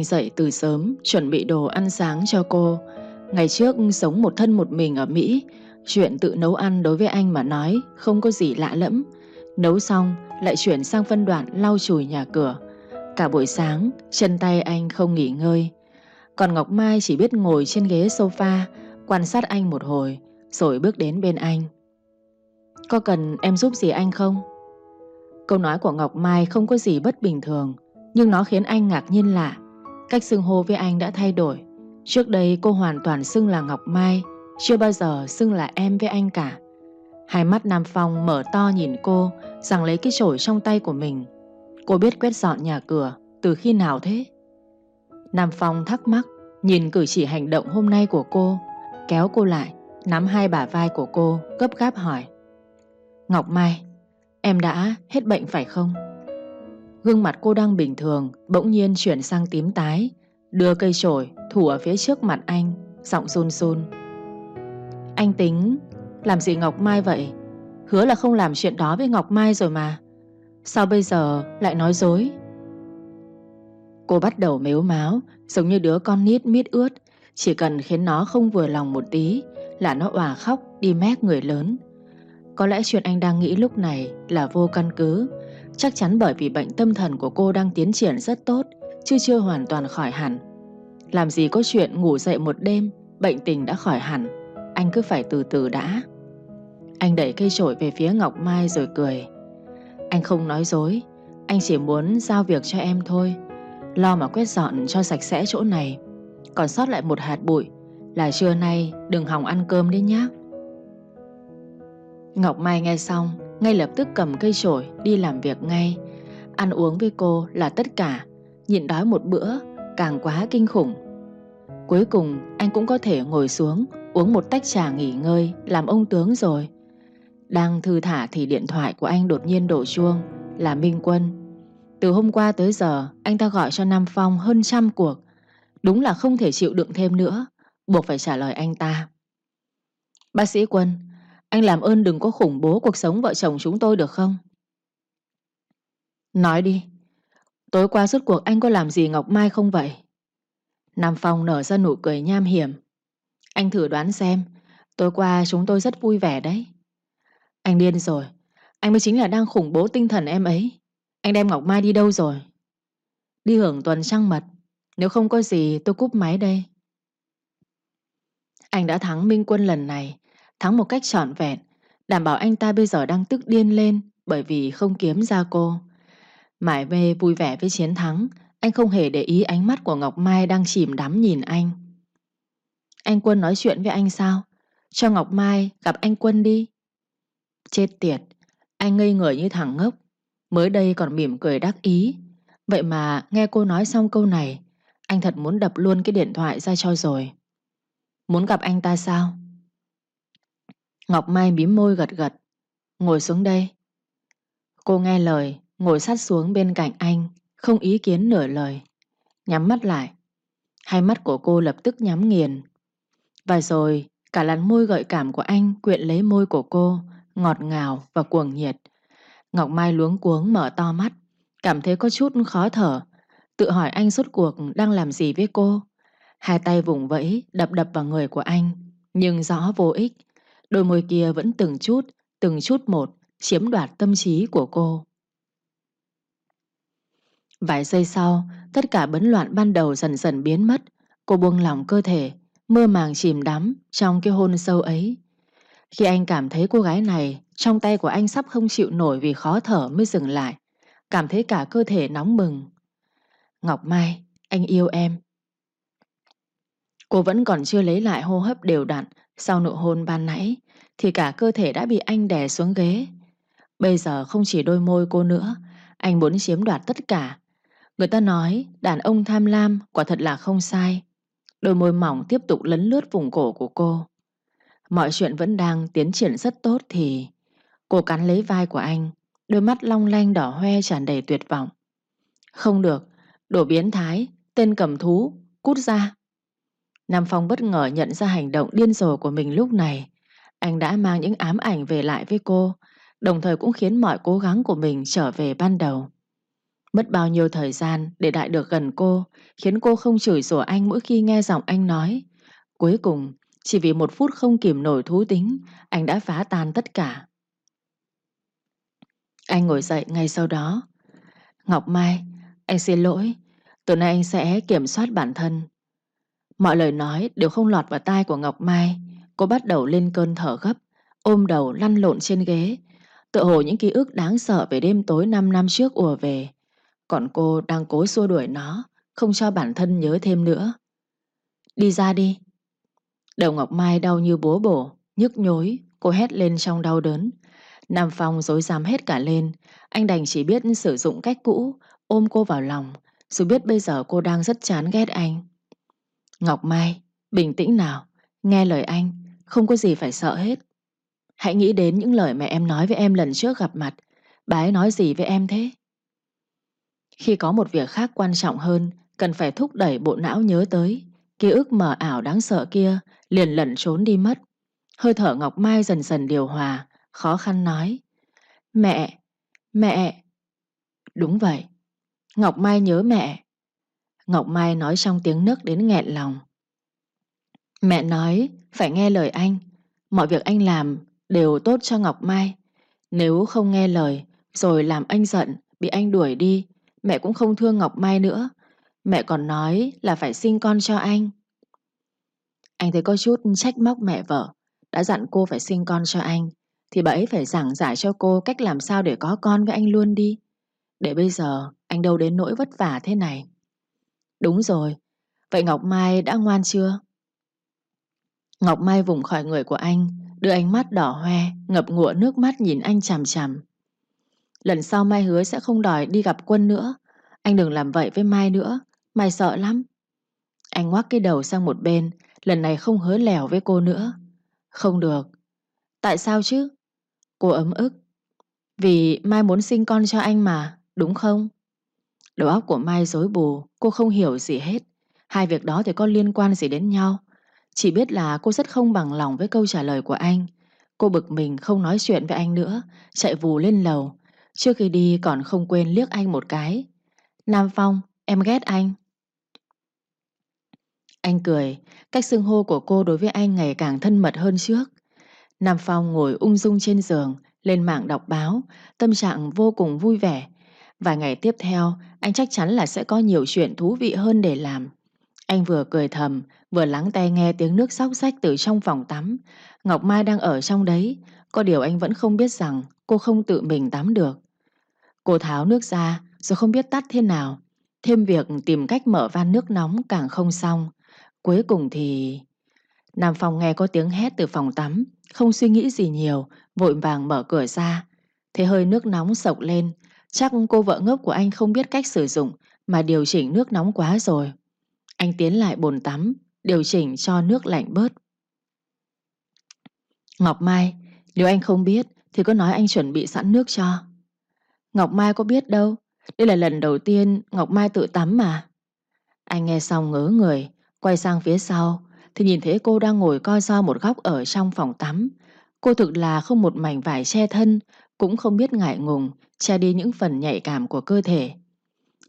Anh dậy từ sớm, chuẩn bị đồ ăn sáng cho cô. Ngày trước sống một thân một mình ở Mỹ, chuyện tự nấu ăn đối với anh mà nói không có gì lạ lẫm. Nấu xong lại chuyển sang phân đoạn lau chùi nhà cửa. Cả buổi sáng, chân tay anh không nghỉ ngơi. Còn Ngọc Mai chỉ biết ngồi trên ghế sofa, quan sát anh một hồi, rồi bước đến bên anh. Có cần em giúp gì anh không? Câu nói của Ngọc Mai không có gì bất bình thường, nhưng nó khiến anh ngạc nhiên lạ. Cách xưng hô với anh đã thay đổi. Trước đây cô hoàn toàn xưng là Ngọc Mai, chưa bao giờ xưng là em với anh cả. Hai mắt Nam Phong mở to nhìn cô, rằng lấy cái chổi trong tay của mình. Cô biết quét dọn nhà cửa, từ khi nào thế? Nam Phong thắc mắc, nhìn cử chỉ hành động hôm nay của cô, kéo cô lại, nắm hai bả vai của cô, gấp gáp hỏi. Ngọc Mai, em đã hết bệnh phải không? Gương mặt cô đang bình thường, bỗng nhiên chuyển sang tím tái, đưa cây chổi thủ ở phía trước mặt anh, giọng run run. Anh tính làm gì Ngọc Mai vậy? Hứa là không làm chuyện đó với Ngọc Mai rồi mà. Sao bây giờ lại nói dối? Cô bắt đầu mếu máo, giống như đứa con nít mít ướt, chỉ cần khiến nó không vừa lòng một tí là nó òa khóc đi mét người lớn. Có lẽ chuyện anh đang nghĩ lúc này là vô căn cứ, chắc chắn bởi vì bệnh tâm thần của cô đang tiến triển rất tốt, chứ chưa hoàn toàn khỏi hẳn. Làm gì có chuyện ngủ dậy một đêm, bệnh tình đã khỏi hẳn, anh cứ phải từ từ đã. Anh đẩy cây chổi về phía Ngọc Mai rồi cười. Anh không nói dối, anh chỉ muốn giao việc cho em thôi. Lo mà quét dọn cho sạch sẽ chỗ này Còn sót lại một hạt bụi Là trưa nay đừng hòng ăn cơm đấy nhé. Ngọc Mai nghe xong ngay lập tức cầm cây chổi Đi làm việc ngay. Ăn uống với cô là tất cả. Nhịn đói một bữa càng quá kinh khủng. Cuối cùng anh cũng có thể ngồi xuống Uống một tách trà nghỉ ngơi Làm ông tướng rồi. Đang thư thả thì điện thoại của anh đột nhiên đổ chuông Là Minh Quân. Từ hôm qua tới giờ anh ta gọi cho Nam Phong hơn trăm cuộc. Đúng là không thể chịu đựng thêm nữa, buộc phải trả lời anh ta. Bác sĩ Quân, anh làm ơn đừng có khủng bố cuộc sống vợ chồng chúng tôi được không? Nói đi, tối qua suốt cuộc anh có làm gì Ngọc Mai không vậy? Nam Phong nở ra nụ cười nham hiểm. Anh thử đoán xem, tối qua chúng tôi rất vui vẻ đấy. Anh điên rồi, anh mới chính là đang khủng bố tinh thần em ấy. Anh đem Ngọc Mai đi đâu rồi? Đi hưởng tuần trăng mật. Nếu không có gì tôi cúp máy đây. Anh đã thắng Minh Quân lần này, thắng một cách trọn vẹn, đảm bảo anh ta bây giờ đang tức điên lên bởi vì không kiếm ra cô. Mãi mê vui vẻ với chiến thắng, anh không hề để ý ánh mắt của Ngọc Mai đang chìm đắm nhìn anh. Anh Quân nói chuyện với anh sao? Cho Ngọc Mai gặp anh Quân đi. Chết tiệt, anh ngây người như thằng ngốc, Mới đây còn mỉm cười đắc ý Vậy mà nghe cô nói xong câu này Anh thật muốn đập luôn cái điện thoại ra cho rồi Muốn gặp anh ta sao? Ngọc Mai mím môi gật gật. Ngồi xuống đây. Cô nghe lời Ngồi sát xuống bên cạnh anh Không ý kiến nửa lời. Nhắm mắt lại. Hai mắt của cô lập tức nhắm nghiền. Và rồi cả làn môi gợi cảm của anh quyện lấy môi của cô Ngọt ngào và cuồng nhiệt. Ngọc Mai luống cuống mở to mắt, cảm thấy có chút khó thở, tự hỏi anh suốt cuộc đang làm gì với cô. Hai tay vùng vẫy đập đập vào người của anh, nhưng rõ vô ích. Đôi môi kia vẫn từng chút, từng chút một chiếm đoạt tâm trí của cô. Vài giây sau, tất cả bấn loạn ban đầu dần dần biến mất. Cô buông lỏng cơ thể, mơ màng chìm đắm trong cái hôn sâu ấy. Khi anh cảm thấy cô gái này trong tay của anh sắp không chịu nổi vì khó thở mới dừng lại. Cảm thấy cả cơ thể nóng bừng. Ngọc Mai, anh yêu em. Cô vẫn còn chưa lấy lại hô hấp đều đặn sau nụ hôn ban nãy thì cả cơ thể đã bị anh đè xuống ghế. Bây giờ không chỉ đôi môi cô nữa, anh muốn chiếm đoạt tất cả. Người ta nói đàn ông tham lam quả thật là không sai. Đôi môi mỏng tiếp tục lấn lướt vùng cổ của cô. Mọi chuyện vẫn đang tiến triển rất tốt thì Cô cắn lấy vai của anh, đôi mắt long lanh đỏ hoe tràn đầy tuyệt vọng. Không được, đổ biến thái, tên cầm thú, cút ra. Nam Phong bất ngờ nhận ra hành động điên rồ của mình lúc này. Anh đã mang những ám ảnh về lại với cô, đồng thời cũng khiến mọi cố gắng của mình trở về ban đầu. Mất bao nhiêu thời gian để đại được gần cô, khiến cô không chửi rủa anh mỗi khi nghe giọng anh nói. Cuối cùng, chỉ vì một phút không kìm nổi thú tính, anh đã phá tan tất cả. Anh ngồi dậy ngay sau đó. Ngọc Mai, anh xin lỗi, từ nay anh sẽ kiểm soát bản thân. Mọi lời nói đều không lọt vào tai của Ngọc Mai. Cô bắt đầu lên cơn thở gấp, ôm đầu lăn lộn trên ghế. Tự hồ những ký ức đáng sợ về đêm tối 5 năm trước ùa về. Còn cô đang cố xua đuổi nó, không cho bản thân nhớ thêm nữa. Đi ra đi. Đầu Ngọc Mai đau như búa bổ, nhức nhối, cô hét lên trong đau đớn. Nam Phong dối dám hết cả lên, anh đành chỉ biết sử dụng cách cũ, ôm cô vào lòng, dù biết bây giờ cô đang rất chán ghét anh. Ngọc Mai, bình tĩnh nào, nghe lời anh, không có gì phải sợ hết. Hãy nghĩ đến những lời mẹ em nói với em lần trước gặp mặt, bà ấy nói gì với em thế? Khi có một việc khác quan trọng hơn, cần phải thúc đẩy bộ não nhớ tới, ký ức mờ ảo đáng sợ kia liền lẩn trốn đi mất. Hơi thở Ngọc Mai dần dần điều hòa, khó khăn nói. Mẹ, mẹ. Đúng vậy, Ngọc Mai nhớ mẹ. Ngọc Mai nói trong tiếng nức đến nghẹn lòng. Mẹ nói phải nghe lời anh, mọi việc anh làm đều tốt cho Ngọc Mai. Nếu không nghe lời rồi làm anh giận, bị anh đuổi đi, mẹ cũng không thương Ngọc Mai nữa. Mẹ còn nói là phải sinh con cho anh. Anh thấy có chút trách móc mẹ vợ, đã dặn cô phải sinh con cho anh, thì bà ấy phải giảng giải cho cô cách làm sao để có con với anh luôn đi. Để bây giờ anh đâu đến nỗi vất vả thế này. Đúng rồi, vậy Ngọc Mai đã ngoan chưa? Ngọc Mai vùng khỏi người của anh, đưa ánh mắt đỏ hoe, ngập ngụa nước mắt nhìn anh chằm chằm. Lần sau Mai hứa sẽ không đòi đi gặp quân nữa. Anh đừng làm vậy với Mai nữa, Mai sợ lắm. Anh ngoắc cái đầu sang một bên, lần này không hứa lèo với cô nữa. Không được. Tại sao chứ? Cô ấm ức. Vì Mai muốn sinh con cho anh mà, đúng không? Đầu óc của Mai rối bù, cô không hiểu gì hết. Hai việc đó thì có liên quan gì đến nhau. Chỉ biết là cô rất không bằng lòng với câu trả lời của anh. Cô bực mình không nói chuyện với anh nữa, chạy vù lên lầu. Trước khi đi còn không quên liếc anh một cái. Nam Phong, em ghét anh. Anh cười, cách xưng hô của cô đối với anh ngày càng thân mật hơn trước. Nam Phong ngồi ung dung trên giường, lên mạng đọc báo, tâm trạng vô cùng vui vẻ. Vài ngày tiếp theo, anh chắc chắn là sẽ có nhiều chuyện thú vị hơn để làm. Anh vừa cười thầm, vừa lắng tai nghe tiếng nước xóc xách từ trong phòng tắm. Ngọc Mai đang ở trong đấy, có điều anh vẫn không biết rằng cô không tự mình tắm được. Cô tháo nước ra, rồi không biết tắt thế nào. Thêm việc tìm cách mở van nước nóng càng không xong. Cuối cùng thì... Nam Phong nghe có tiếng hét từ phòng tắm, không suy nghĩ gì nhiều, vội vàng mở cửa ra. Thế hơi nước nóng sộc lên, chắc cô vợ ngốc của anh không biết cách sử dụng mà điều chỉnh nước nóng quá rồi. Anh tiến lại bồn tắm, điều chỉnh cho nước lạnh bớt. Ngọc Mai, nếu anh không biết thì cứ nói anh chuẩn bị sẵn nước cho. Ngọc Mai có biết đâu, đây là lần đầu tiên Ngọc Mai tự tắm mà. Anh nghe xong ngớ người, quay sang phía sau thì nhìn thấy cô đang ngồi coi so một góc ở trong phòng tắm. Cô thực là không một mảnh vải che thân, cũng không biết ngại ngùng, che đi những phần nhạy cảm của cơ thể.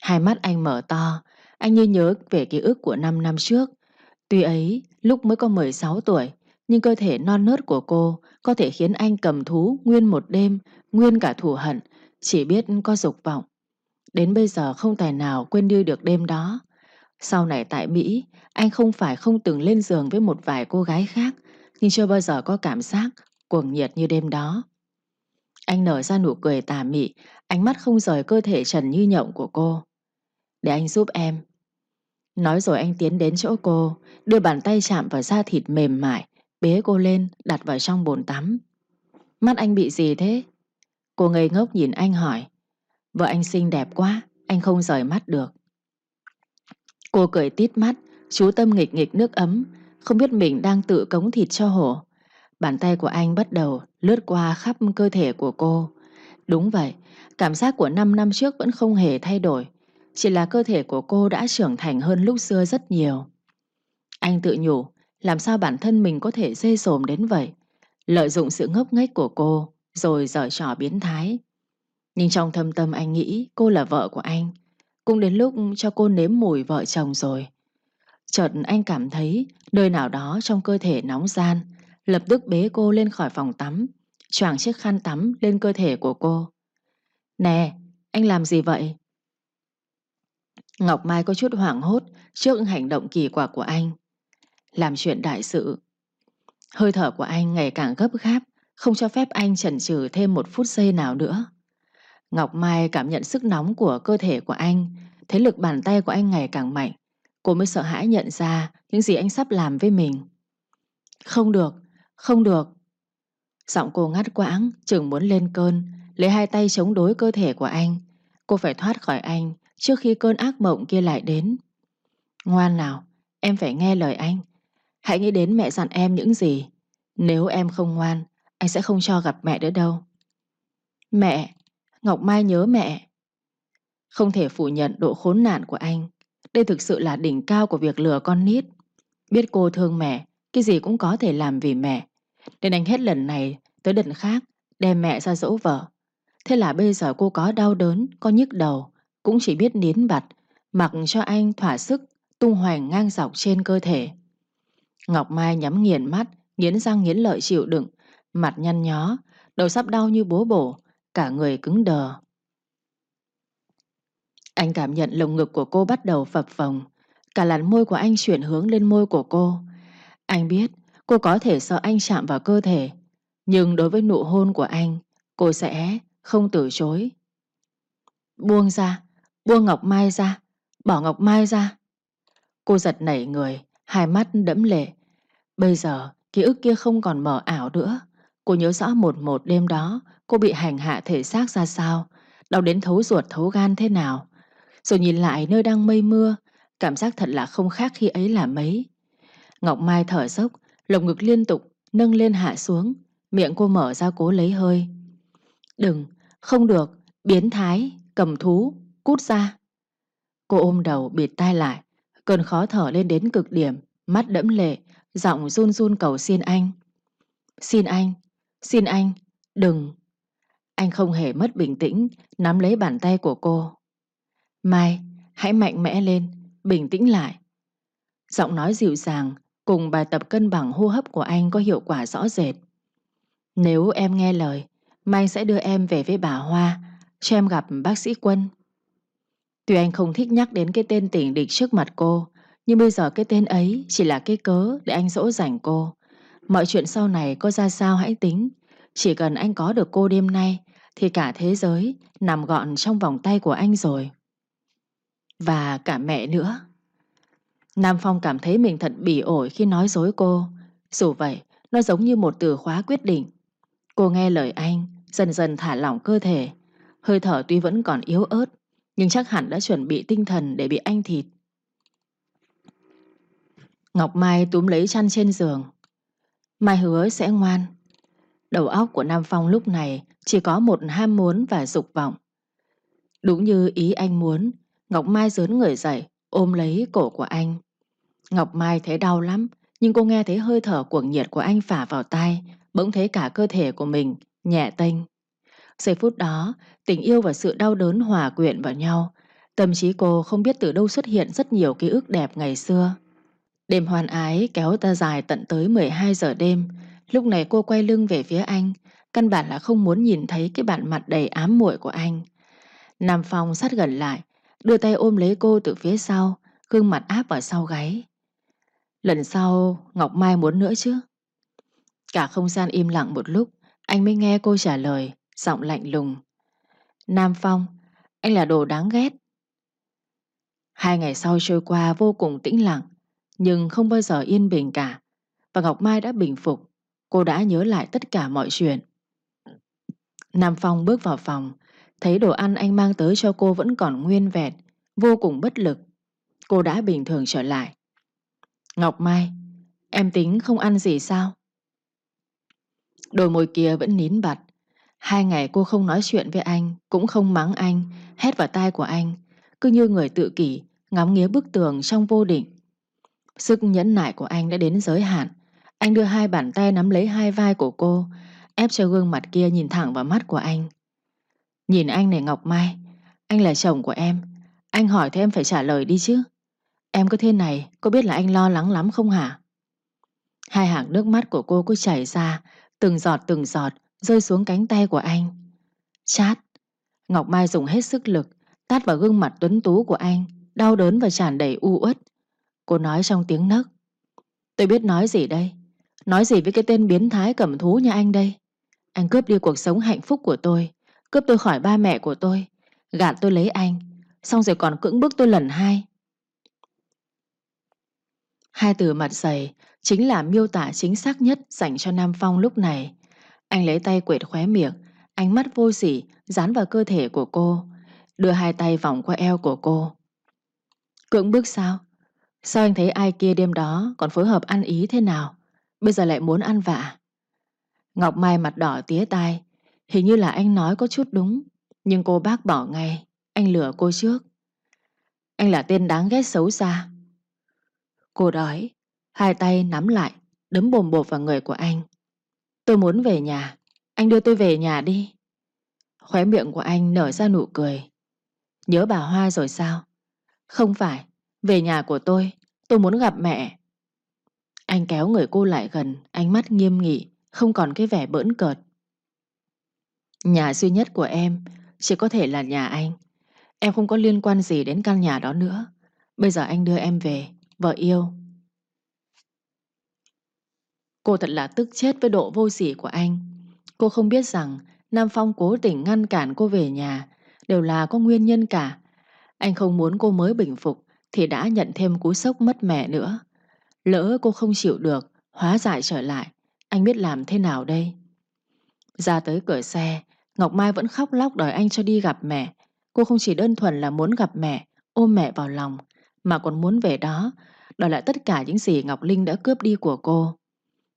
Hai mắt anh mở to, anh như nhớ về ký ức của 5 năm trước. Tuy ấy, lúc mới có 16 tuổi, nhưng cơ thể non nớt của cô có thể khiến anh cầm thú nguyên một đêm, nguyên cả thù hận, chỉ biết có dục vọng. Đến bây giờ không tài nào quên đi được đêm đó. Sau này tại Mỹ, anh không phải không từng lên giường với một vài cô gái khác, nhưng chưa bao giờ có cảm giác cuồng nhiệt như đêm đó. Anh nở ra nụ cười tà mị, ánh mắt không rời cơ thể trần như nhộng của cô. Để anh giúp em. Nói rồi anh tiến đến chỗ cô, đưa bàn tay chạm vào da thịt mềm mại, bế cô lên, đặt vào trong bồn tắm. Mắt anh bị gì thế? Cô ngây ngốc nhìn anh hỏi. Vợ anh xinh đẹp quá, anh không rời mắt được. Cô cười tít mắt, chú tâm nghịch nghịch nước ấm, không biết mình đang tự cống thịt cho hổ. Bàn tay của anh bắt đầu lướt qua khắp cơ thể của cô. Đúng vậy, cảm giác của 5 năm trước vẫn không hề thay đổi. Chỉ là cơ thể của cô đã trưởng thành hơn lúc xưa rất nhiều. Anh tự nhủ, làm sao bản thân mình có thể dê sồm đến vậy? Lợi dụng sự ngốc nghếch của cô, rồi giở trò biến thái. Nhưng trong thâm tâm anh nghĩ cô là vợ của anh. Cũng đến lúc cho cô nếm mùi vợ chồng rồi. Chợt anh cảm thấy nơi nào đó trong cơ thể nóng gian, lập tức bế cô lên khỏi phòng tắm, choàng chiếc khăn tắm lên cơ thể của cô. Nè, anh làm gì vậy? Ngọc Mai có chút hoảng hốt trước hành động kỳ quặc của anh. Làm chuyện đại sự. Hơi thở của anh ngày càng gấp gáp, không cho phép anh chần chừ thêm một phút giây nào nữa. Ngọc Mai cảm nhận sức nóng của cơ thể của anh, thế lực bàn tay của anh ngày càng mạnh. Cô mới sợ hãi nhận ra những gì anh sắp làm với mình. Không được, không được. Giọng cô ngắt quãng, chừng muốn lên cơn, lấy hai tay chống đối cơ thể của anh. Cô phải thoát khỏi anh trước khi cơn ác mộng kia lại đến. Ngoan nào, em phải nghe lời anh. Hãy nghĩ đến mẹ dặn em những gì. Nếu em không ngoan, anh sẽ không cho gặp mẹ nữa đâu. Mẹ, Ngọc Mai nhớ mẹ. Không thể phủ nhận độ khốn nạn của anh. Đây thực sự là đỉnh cao của việc lừa con nít. Biết cô thương mẹ, cái gì cũng có thể làm vì mẹ. Nên anh hết lần này tới lần khác đem mẹ ra dỗ vợ. Thế là bây giờ cô có đau đớn, có nhức đầu, cũng chỉ biết nín bặt, mặc cho anh thỏa sức tung hoành ngang dọc trên cơ thể. Ngọc Mai nhắm nghiền mắt, nghiến răng nghiến lợi chịu đựng, mặt nhăn nhó, đầu sắp đau như bố bổ, cả người cứng đờ. Anh cảm nhận lồng ngực của cô bắt đầu phập phồng, cả làn môi của anh chuyển hướng lên môi của cô. Anh biết cô có thể sợ anh chạm vào cơ thể, nhưng đối với nụ hôn của anh, cô sẽ không từ chối. Buông ra, buông Ngọc Mai ra, bỏ Ngọc Mai ra. Cô giật nảy người, hai mắt đẫm lệ. Bây giờ, ký ức kia không còn mờ ảo nữa. Cô nhớ rõ một một đêm đó, cô bị hành hạ thể xác ra sao, đau đến thấu ruột thấu gan thế nào. Rồi nhìn lại nơi đang mây mưa, cảm giác thật là không khác khi ấy là mấy. Ngọc Mai thở dốc, lồng ngực liên tục, nâng lên hạ xuống, miệng cô mở ra cố lấy hơi. Đừng, không được, biến thái, cầm thú, cút ra. Cô ôm đầu bịt tai lại, cơn khó thở lên đến cực điểm, mắt đẫm lệ, giọng run run cầu xin anh. Xin anh, xin anh, đừng. Anh không hề mất bình tĩnh, nắm lấy bàn tay của cô. Mai, hãy mạnh mẽ lên, bình tĩnh lại. Giọng nói dịu dàng, cùng bài tập cân bằng hô hấp của anh có hiệu quả rõ rệt. Nếu em nghe lời, Mai sẽ đưa em về với bà Hoa, cho em gặp bác sĩ Quân. Tuy anh không thích nhắc đến cái tên tỉnh địch trước mặt cô, nhưng bây giờ cái tên ấy chỉ là cái cớ để anh dỗ dành cô. Mọi chuyện sau này có ra sao hãy tính. Chỉ cần anh có được cô đêm nay, thì cả thế giới nằm gọn trong vòng tay của anh rồi. Và cả mẹ nữa. Nam Phong cảm thấy mình thật bỉ ổi khi nói dối cô. Dù vậy, nó giống như một từ khóa quyết định. Cô nghe lời anh, dần dần thả lỏng cơ thể. Hơi thở tuy vẫn còn yếu ớt, nhưng chắc hẳn đã chuẩn bị tinh thần để bị anh thịt. Ngọc Mai túm lấy chăn trên giường. Mai hứa sẽ ngoan. Đầu óc của Nam Phong lúc này chỉ có một ham muốn và dục vọng. Đúng như ý anh muốn, Ngọc Mai dướn người dậy, ôm lấy cổ của anh. Ngọc Mai thấy đau lắm, nhưng cô nghe thấy hơi thở cuồng nhiệt của anh phả vào tai, bỗng thấy cả cơ thể của mình nhẹ tênh. Giây phút đó, tình yêu và sự đau đớn hòa quyện vào nhau. Tâm trí cô không biết từ đâu xuất hiện rất nhiều ký ức đẹp ngày xưa. Đêm hoan ái kéo ta dài tận tới 12 giờ đêm. Lúc này cô quay lưng về phía anh, căn bản là không muốn nhìn thấy cái bản mặt đầy ám muội của anh. Nam Phong sát gần lại, đưa tay ôm lấy cô từ phía sau, gương mặt áp vào sau gáy. Lần sau, Ngọc Mai muốn nữa chứ? Cả không gian im lặng một lúc, anh mới nghe cô trả lời, giọng lạnh lùng. Nam Phong, anh là đồ đáng ghét. Hai ngày sau trôi qua vô cùng tĩnh lặng, nhưng không bao giờ yên bình cả. Và Ngọc Mai đã bình phục, cô đã nhớ lại tất cả mọi chuyện. Nam Phong bước vào phòng, thấy đồ ăn anh mang tới cho cô vẫn còn nguyên vẹn, vô cùng bất lực. Cô đã bình thường trở lại. Ngọc Mai, em tính không ăn gì sao? Đôi môi kia vẫn nín bặt. Hai ngày cô không nói chuyện với anh, cũng không mắng anh, hét vào tai của anh, cứ như người tự kỷ, ngắm nghía bức tường trong vô định. Sức nhẫn nại của anh đã đến giới hạn. Anh đưa hai bàn tay nắm lấy hai vai của cô, ép cho gương mặt kia nhìn thẳng vào mắt của anh. Nhìn anh này Ngọc Mai, anh là chồng của em. Anh hỏi thì em phải trả lời đi chứ. Em cứ thế này, có biết là anh lo lắng lắm không hả? Hai hàng nước mắt của cô cứ chảy ra, từng giọt từng giọt, rơi xuống cánh tay của anh. Chát. Ngọc Mai dùng hết sức lực, tát vào gương mặt tuấn tú của anh, đau đớn và tràn đầy u uất. Cô nói trong tiếng nấc. Tôi biết nói gì đây? Nói gì với cái tên biến thái cầm thú như anh đây? Anh cướp đi cuộc sống hạnh phúc của tôi, cướp tôi khỏi ba mẹ của tôi, gạt tôi lấy anh, xong rồi còn cưỡng bức tôi lần hai. Hai từ mặt dày chính là miêu tả chính xác nhất dành cho Nam Phong lúc này. Anh lấy tay quệt khóe miệng, ánh mắt vô sỉ dán vào cơ thể của cô, đưa hai tay vòng qua eo của cô. Cưỡng bức sao? Sao anh thấy ai kia đêm đó còn phối hợp ăn ý thế nào? Bây giờ lại muốn ăn vạ. Ngọc Mai mặt đỏ tía tai. Hình như là anh nói có chút đúng. Nhưng cô bác bỏ ngay. Anh lừa cô trước. Anh là tên đáng ghét xấu xa. Cô đói. Hai tay nắm lại. Đấm bồm bột vào người của anh. Tôi muốn về nhà. Anh đưa tôi về nhà đi. Khóe miệng của anh nở ra nụ cười. Nhớ bà Hoa rồi sao? Không phải. Về nhà của tôi. Tôi muốn gặp mẹ. Anh kéo người cô lại gần, ánh mắt nghiêm nghị, không còn cái vẻ bỡn cợt. Nhà duy nhất của em chỉ có thể là nhà anh. Em không có liên quan gì đến căn nhà đó nữa. Bây giờ anh đưa em về, vợ yêu. Cô thật là tức chết với độ vô sỉ của anh. Cô không biết rằng Nam Phong cố tình ngăn cản cô về nhà đều là có nguyên nhân cả. Anh không muốn cô mới bình phục thì đã nhận thêm cú sốc mất mẹ nữa. Lỡ cô không chịu được, hóa giải trở lại, anh biết làm thế nào đây? Ra tới cửa xe, Ngọc Mai vẫn khóc lóc đòi anh cho đi gặp mẹ. Cô không chỉ đơn thuần là muốn gặp mẹ, ôm mẹ vào lòng, mà còn muốn về đó, đòi lại tất cả những gì Ngọc Linh đã cướp đi của cô.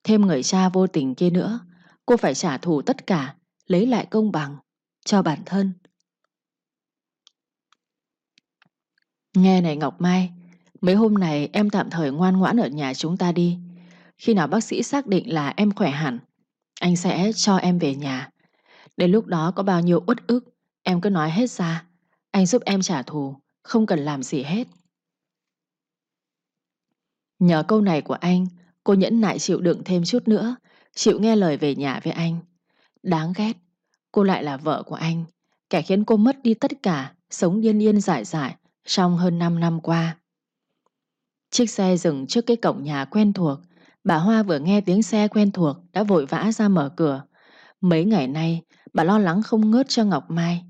Thêm người cha vô tình kia nữa, cô phải trả thù tất cả, lấy lại công bằng, cho bản thân. Nghe này Ngọc Mai, mấy hôm này em tạm thời ngoan ngoãn ở nhà chúng ta đi. Khi nào bác sĩ xác định là em khỏe hẳn, anh sẽ cho em về nhà. Đến lúc đó có bao nhiêu uất ức, em cứ nói hết ra. Anh giúp em trả thù, không cần làm gì hết. Nhờ câu này của anh, cô nhẫn nại chịu đựng thêm chút nữa, chịu nghe lời về nhà với anh. Đáng ghét, cô lại là vợ của anh, kẻ khiến cô mất đi tất cả, sống điên yên dại dại trong hơn 5 năm qua. Chiếc xe dừng trước cái cổng nhà quen thuộc, bà Hoa vừa nghe tiếng xe quen thuộc đã vội vã ra mở cửa. Mấy ngày nay, bà lo lắng không ngớt cho Ngọc Mai.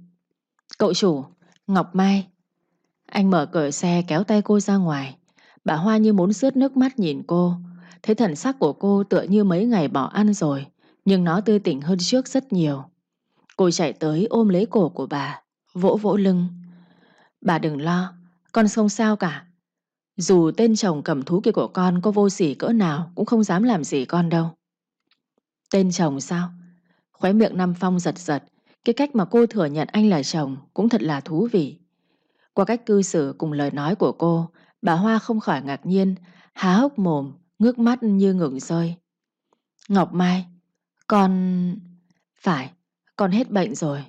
Cậu chủ, Ngọc Mai. Anh mở cửa xe kéo tay cô ra ngoài. Bà Hoa như muốn rướt nước mắt nhìn cô. Thấy thần sắc của cô tựa như mấy ngày bỏ ăn rồi, nhưng nó tươi tỉnh hơn trước rất nhiều. Cô chạy tới ôm lấy cổ của bà, vỗ vỗ lưng. Bà đừng lo, con không sao cả. Dù tên chồng cầm thú kia của con có vô sỉ cỡ nào cũng không dám làm gì con đâu. Tên chồng sao? Khóe miệng Nam Phong giật giật, cái cách mà cô thừa nhận anh là chồng cũng thật là thú vị. Qua cách cư xử cùng lời nói của cô, bà Hoa không khỏi ngạc nhiên, há hốc mồm, ngước mắt như ngừng rơi. Ngọc Mai, con... Phải, con hết bệnh rồi.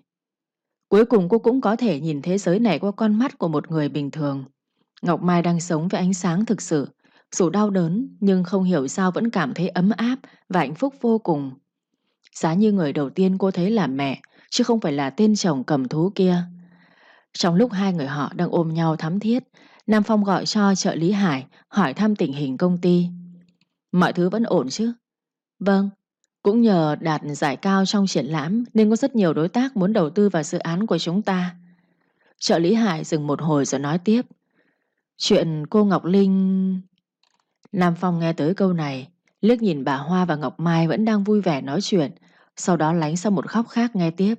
Cuối cùng cô cũng có thể nhìn thế giới này qua con mắt của một người bình thường. Ngọc Mai đang sống với ánh sáng thực sự, dù đau đớn nhưng không hiểu sao vẫn cảm thấy ấm áp và hạnh phúc vô cùng. Giá như người đầu tiên cô thấy là mẹ, chứ không phải là tên chồng cầm thú kia. Trong lúc hai người họ đang ôm nhau thắm thiết, Nam Phong gọi cho trợ lý Hải hỏi thăm tình hình công ty. Mọi thứ vẫn ổn chứ? Vâng, cũng nhờ đạt giải cao trong triển lãm nên có rất nhiều đối tác muốn đầu tư vào dự án của chúng ta. Trợ lý Hải dừng một hồi rồi nói tiếp. Chuyện cô Ngọc Linh... Nam Phong nghe tới câu này, liếc nhìn bà Hoa và Ngọc Mai vẫn đang vui vẻ nói chuyện, sau đó lánh sang một khóc khác nghe tiếp.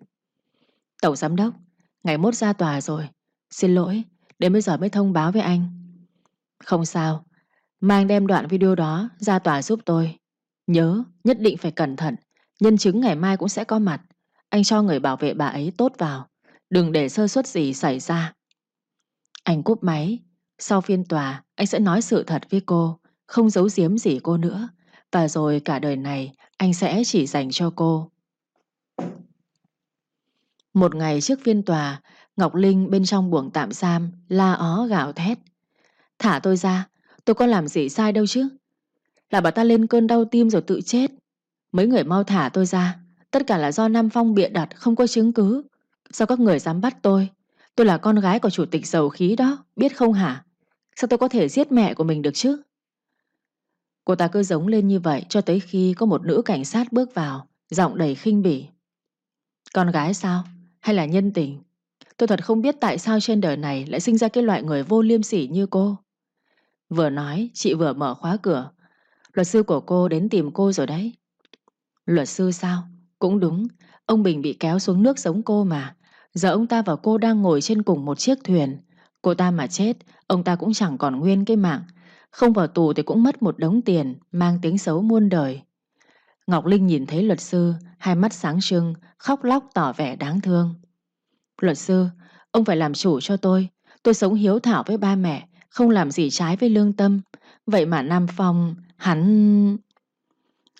Tổng giám đốc, ngày mốt ra tòa rồi. Xin lỗi, đến bây giờ mới thông báo với anh. Không sao, mang đem đoạn video đó ra tòa giúp tôi. Nhớ, nhất định phải cẩn thận, nhân chứng ngày mai cũng sẽ có mặt. Anh cho người bảo vệ bà ấy tốt vào, đừng để sơ suất gì xảy ra. Anh cúp máy, sau phiên tòa, anh sẽ nói sự thật với cô, không giấu giếm gì cô nữa. Và rồi cả đời này, anh sẽ chỉ dành cho cô. Một ngày trước phiên tòa, Ngọc Linh bên trong buồng tạm giam, la ó gào thét. Thả tôi ra, tôi có làm gì sai đâu chứ. Là bà ta lên cơn đau tim rồi tự chết. Mấy người mau thả tôi ra, tất cả là do Nam Phong bịa đặt, không có chứng cứ. Sao các người dám bắt tôi? Tôi là con gái của chủ tịch dầu khí đó, biết không hả? Sao tôi có thể giết mẹ của mình được chứ? Cô ta cứ giống lên như vậy cho tới khi có một nữ cảnh sát bước vào, giọng đầy khinh bỉ. Con gái sao? Hay là nhân tình? Tôi thật không biết tại sao trên đời này lại sinh ra cái loại người vô liêm sỉ như cô. Vừa nói, chị vừa mở khóa cửa. Luật sư của cô đến tìm cô rồi đấy. Luật sư sao? Cũng đúng, ông Bình bị kéo xuống nước giống cô mà. Giờ ông ta và cô đang ngồi trên cùng một chiếc thuyền. Cô ta mà chết, ông ta cũng chẳng còn nguyên cái mạng. Không vào tù thì cũng mất một đống tiền, mang tiếng xấu muôn đời. Ngọc Linh nhìn thấy luật sư, hai mắt sáng trưng, khóc lóc tỏ vẻ đáng thương. Luật sư, ông phải làm chủ cho tôi. Tôi sống hiếu thảo với ba mẹ, không làm gì trái với lương tâm. Vậy mà Nam Phong, hắn...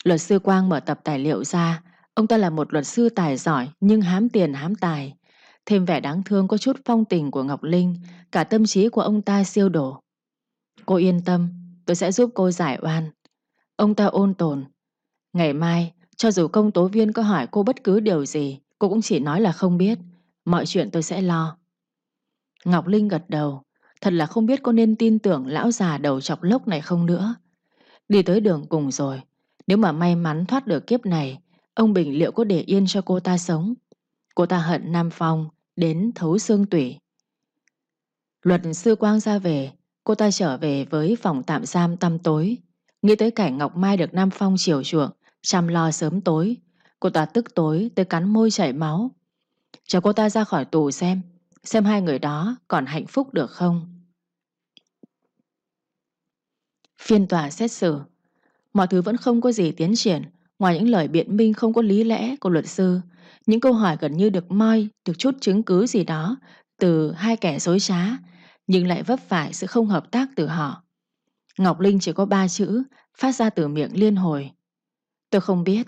Luật sư Quang mở tập tài liệu ra. Ông ta là một luật sư tài giỏi nhưng hám tiền hám tài. Thêm vẻ đáng thương có chút phong tình của Ngọc Linh, cả tâm trí của ông ta siêu đổ. Cô yên tâm, tôi sẽ giúp cô giải oan. Ông ta ôn tồn. Ngày mai, cho dù công tố viên có hỏi cô bất cứ điều gì, cô cũng chỉ nói là không biết. Mọi chuyện tôi sẽ lo. Ngọc Linh gật đầu. Thật là không biết có nên tin tưởng lão già đầu chọc lốc này không nữa. Đi tới đường cùng rồi. Nếu mà may mắn thoát được kiếp này, ông Bình liệu có để yên cho cô ta sống? Cô ta hận Nam Phong, đến thấu xương tủy. Luật sư Quang ra về, cô ta trở về với phòng tạm giam tăm tối. Nghĩ tới cảnh Ngọc Mai được Nam Phong chiều chuộng, chăm lo sớm tối. Cô ta tức tối tới cắn môi chảy máu. Cho cô ta ra khỏi tù xem, xem hai người đó còn hạnh phúc được không. Phiên tòa xét xử Mọi thứ vẫn không có gì tiến triển Ngoài những lời biện minh không có lý lẽ của luật sư những câu hỏi gần như được moi, được chút chứng cứ gì đó từ hai kẻ dối trá, nhưng lại vấp phải sự không hợp tác từ họ. Ngọc Linh chỉ có ba chữ phát ra từ miệng liên hồi. Tôi không biết.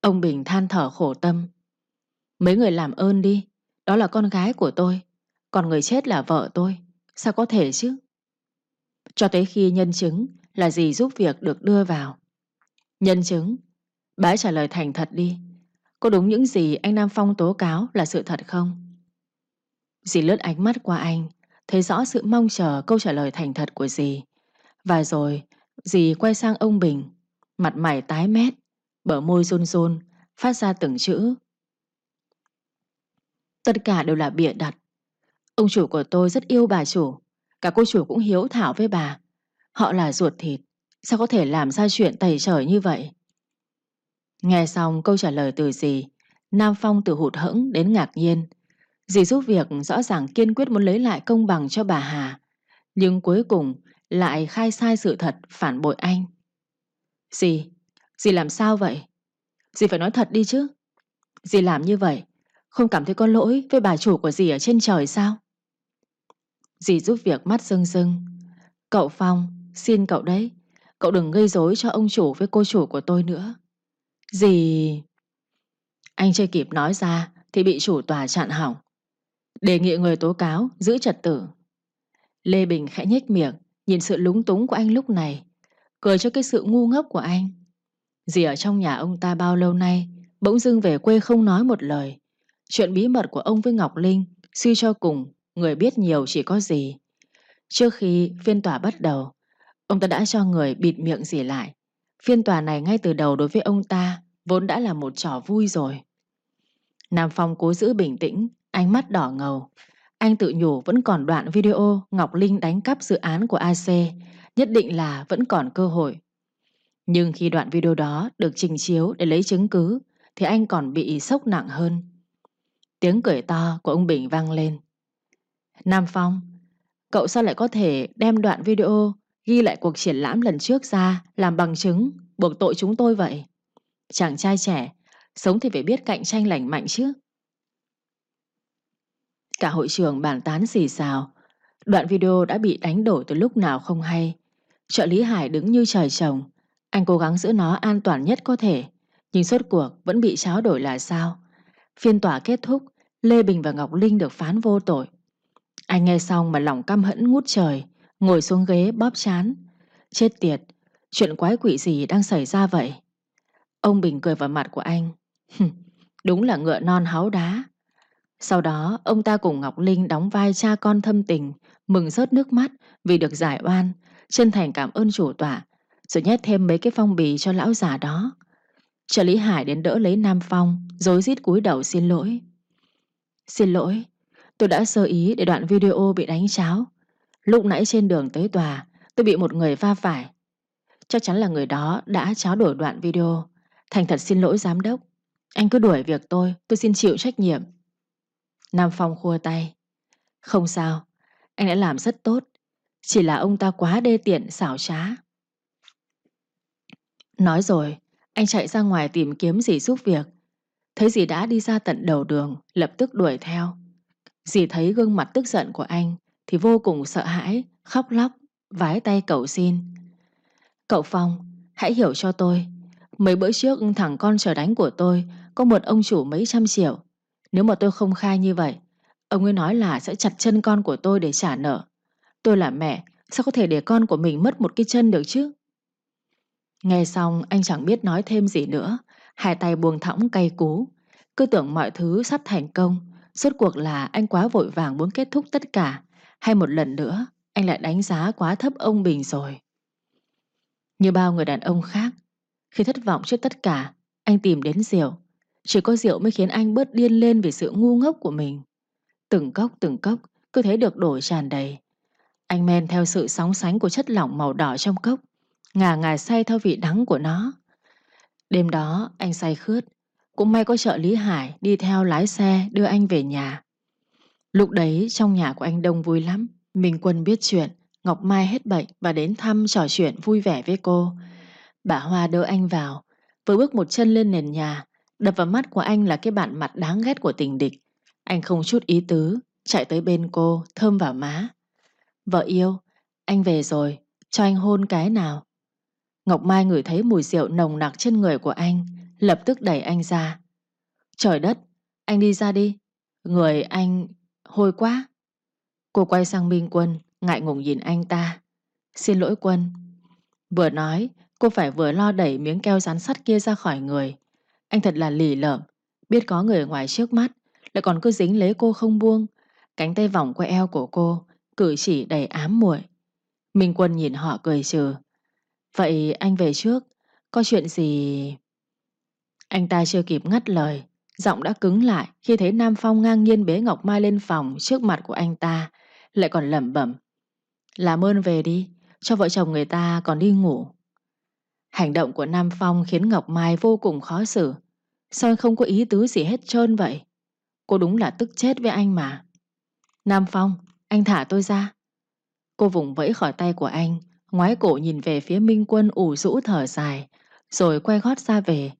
Ông Bình than thở khổ tâm. Mấy người làm ơn đi, đó là con gái của tôi, còn người chết là vợ tôi. Sao có thể chứ? Cho tới khi nhân chứng là gì giúp việc được đưa vào. Nhân chứng, bái trả lời thành thật đi. Có đúng những gì anh Nam Phong tố cáo là sự thật không? Dì lướt ánh mắt qua anh, thấy rõ sự mong chờ câu trả lời thành thật của dì. Và rồi, dì quay sang ông Bình, mặt mày tái mét, bờ môi run run, phát ra từng chữ. Tất cả đều là bịa đặt. Ông chủ của tôi rất yêu bà chủ, cả cô chủ cũng hiếu thảo với bà. Họ là ruột thịt, sao có thể làm ra chuyện tẩy trời như vậy? Nghe xong câu trả lời từ dì, Nam Phong từ hụt hẫng đến ngạc nhiên. Dì giúp việc rõ ràng kiên quyết muốn lấy lại công bằng cho bà Hà, nhưng cuối cùng lại khai sai sự thật phản bội anh. Dì, dì làm sao vậy? Dì phải nói thật đi chứ. Dì làm như vậy, không cảm thấy có lỗi với bà chủ của dì ở trên trời sao? Dì giúp việc mắt rưng rưng. Cậu Phong, xin cậu đấy, cậu đừng gây rối cho ông chủ với cô chủ của tôi nữa. Dì, Anh chưa kịp nói ra thì bị chủ tòa chặn hỏng. Đề nghị người tố cáo giữ trật tự. Lê Bình khẽ nhếch miệng nhìn sự lúng túng của anh lúc này. Cười cho cái sự ngu ngốc của anh. Dì ở trong nhà ông ta bao lâu nay bỗng dưng về quê không nói một lời. Chuyện bí mật của ông với Ngọc Linh suy cho cùng người biết nhiều chỉ có gì. Trước khi phiên tòa bắt đầu, ông ta đã cho người bịt miệng dì lại Phiên tòa này ngay từ đầu đối với ông ta vốn đã là một trò vui rồi. Nam Phong cố giữ bình tĩnh, ánh mắt đỏ ngầu. Anh tự nhủ vẫn còn đoạn video Ngọc Linh đánh cắp dự án của AC, nhất định là vẫn còn cơ hội. Nhưng khi đoạn video đó được trình chiếu để lấy chứng cứ, thì anh còn bị sốc nặng hơn. Tiếng cười to của ông Bình vang lên. Nam Phong, cậu sao lại có thể đem đoạn video ghi lại cuộc triển lãm lần trước ra làm bằng chứng, buộc tội chúng tôi vậy. Chàng trai trẻ, sống thì phải biết cạnh tranh lành mạnh chứ. Cả hội trường bàn tán xì xào. Đoạn video đã bị đánh đổ từ lúc nào không hay. Trợ lý Hải đứng như trời trồng. Anh cố gắng giữ nó an toàn nhất có thể. Nhưng suốt cuộc vẫn bị tráo đổi là sao? Phiên tòa kết thúc, Lê Bình và Ngọc Linh được phán vô tội. Anh nghe xong mà lòng căm hẫn ngút trời, ngồi xuống ghế bóp chán. Chết tiệt, chuyện quái quỷ gì đang xảy ra vậy? Ông Bình cười vào mặt của anh. Đúng là ngựa non háu đá. Sau đó, ông ta cùng Ngọc Linh đóng vai cha con thâm tình, mừng rớt nước mắt vì được giải oan, chân thành cảm ơn chủ tọa, rồi nhét thêm mấy cái phong bì cho lão già đó. Trợ lý Hải đến đỡ lấy Nam Phong, Dối rít cúi đầu xin lỗi. Xin lỗi, tôi đã sơ ý để đoạn video bị đánh cháo. Lúc nãy trên đường tới tòa, tôi bị một người va phải. Chắc chắn là người đó đã cháo đổi đoạn video. Thành thật xin lỗi giám đốc. Anh cứ đuổi việc tôi, tôi xin chịu trách nhiệm. Nam Phong khua tay. Không sao, anh đã làm rất tốt. Chỉ là ông ta quá đê tiện, xảo trá. Nói rồi, anh chạy ra ngoài tìm kiếm dì giúp việc. Thấy dì đã đi ra tận đầu đường, lập tức đuổi theo. Dì thấy gương mặt tức giận của anh thì vô cùng sợ hãi, khóc lóc, vái tay cầu xin. Cậu Phong, hãy hiểu cho tôi. Mấy bữa trước thằng con chờ đánh của tôi có một ông chủ mấy trăm triệu. Nếu mà tôi không khai như vậy, ông ấy nói là sẽ chặt chân con của tôi để trả nợ. Tôi là mẹ, sao có thể để con của mình mất một cái chân được chứ? Nghe xong anh chẳng biết nói thêm gì nữa, hai tay buông thõng cay cú. Cứ tưởng mọi thứ sắp thành công, suốt cuộc là anh quá vội vàng muốn kết thúc tất cả, hay một lần nữa anh lại đánh giá quá thấp ông Bình rồi. Như bao người đàn ông khác, khi thất vọng trước tất cả, anh tìm đến rượu. Chỉ có rượu mới khiến anh bớt điên lên vì sự ngu ngốc của mình. Từng cốc từng cốc cứ thế được đổ tràn đầy. Anh men theo sự sóng sánh của chất lỏng màu đỏ trong cốc, ngà ngà say theo vị đắng của nó. Đêm đó anh say khướt, cũng may có trợ lý Hải đi theo lái xe đưa anh về nhà. Lúc đấy trong nhà của anh đông vui lắm. Minh Quân biết chuyện, Ngọc Mai hết bệnh và đến thăm trò chuyện vui vẻ với cô. Bà Hoa đỡ anh vào, vừa bước một chân lên nền nhà, đập vào mắt của anh là cái bản mặt đáng ghét của tình địch. Anh không chút ý tứ, chạy tới bên cô, thơm vào má. Vợ yêu, anh về rồi, cho anh hôn cái nào. Ngọc Mai ngửi thấy mùi rượu nồng nặc trên người của anh, lập tức đẩy anh ra. Trời đất, anh đi ra đi. Người anh hôi quá. Cô quay sang Minh Quân, ngại ngùng nhìn anh ta. Xin lỗi Quân. Vừa nói, cô phải vừa lo đẩy miếng keo rán sắt kia ra khỏi người. Anh thật là lì lợm, biết có người ngoài trước mắt, lại còn cứ dính lấy cô không buông. Cánh tay vòng qua eo của cô, cử chỉ đầy ám muội. Minh Quân nhìn họ cười trừ. Vậy anh về trước, có chuyện gì... Anh ta chưa kịp ngắt lời, giọng đã cứng lại khi thấy Nam Phong ngang nhiên bế Ngọc Mai lên phòng trước mặt của anh ta, lại còn lẩm bẩm. Làm ơn về đi, cho vợ chồng người ta còn đi ngủ. Hành động của Nam Phong khiến Ngọc Mai vô cùng khó xử. Sao anh không có ý tứ gì hết trơn vậy? Cô đúng là tức chết với anh mà. Nam Phong, anh thả tôi ra. Cô vùng vẫy khỏi tay của anh, ngoái cổ nhìn về phía Minh Quân ủ rũ thở dài, rồi quay gót ra về.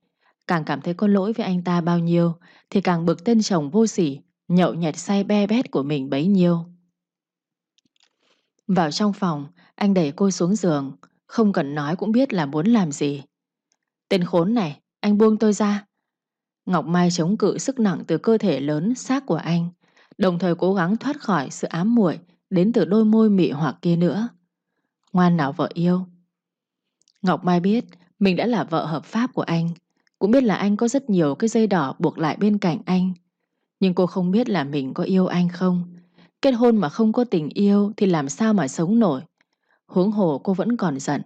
Càng cảm thấy có lỗi với anh ta bao nhiêu, thì càng bực tên chồng vô sỉ, nhậu nhẹt say be bét của mình bấy nhiêu. Vào trong phòng, anh đẩy cô xuống giường, không cần nói cũng biết là muốn làm gì. Tên khốn này, anh buông tôi ra. Ngọc Mai chống cự sức nặng từ cơ thể lớn xác của anh, đồng thời cố gắng thoát khỏi sự ám muội đến từ đôi môi mị hoặc kia nữa. Ngoan nào vợ yêu. Ngọc Mai biết mình đã là vợ hợp pháp của anh, cũng biết là anh có rất nhiều cái dây đỏ buộc lại bên cạnh anh. Nhưng cô không biết là mình có yêu anh không. Kết hôn mà không có tình yêu thì làm sao mà sống nổi. Huống hồ cô vẫn còn giận.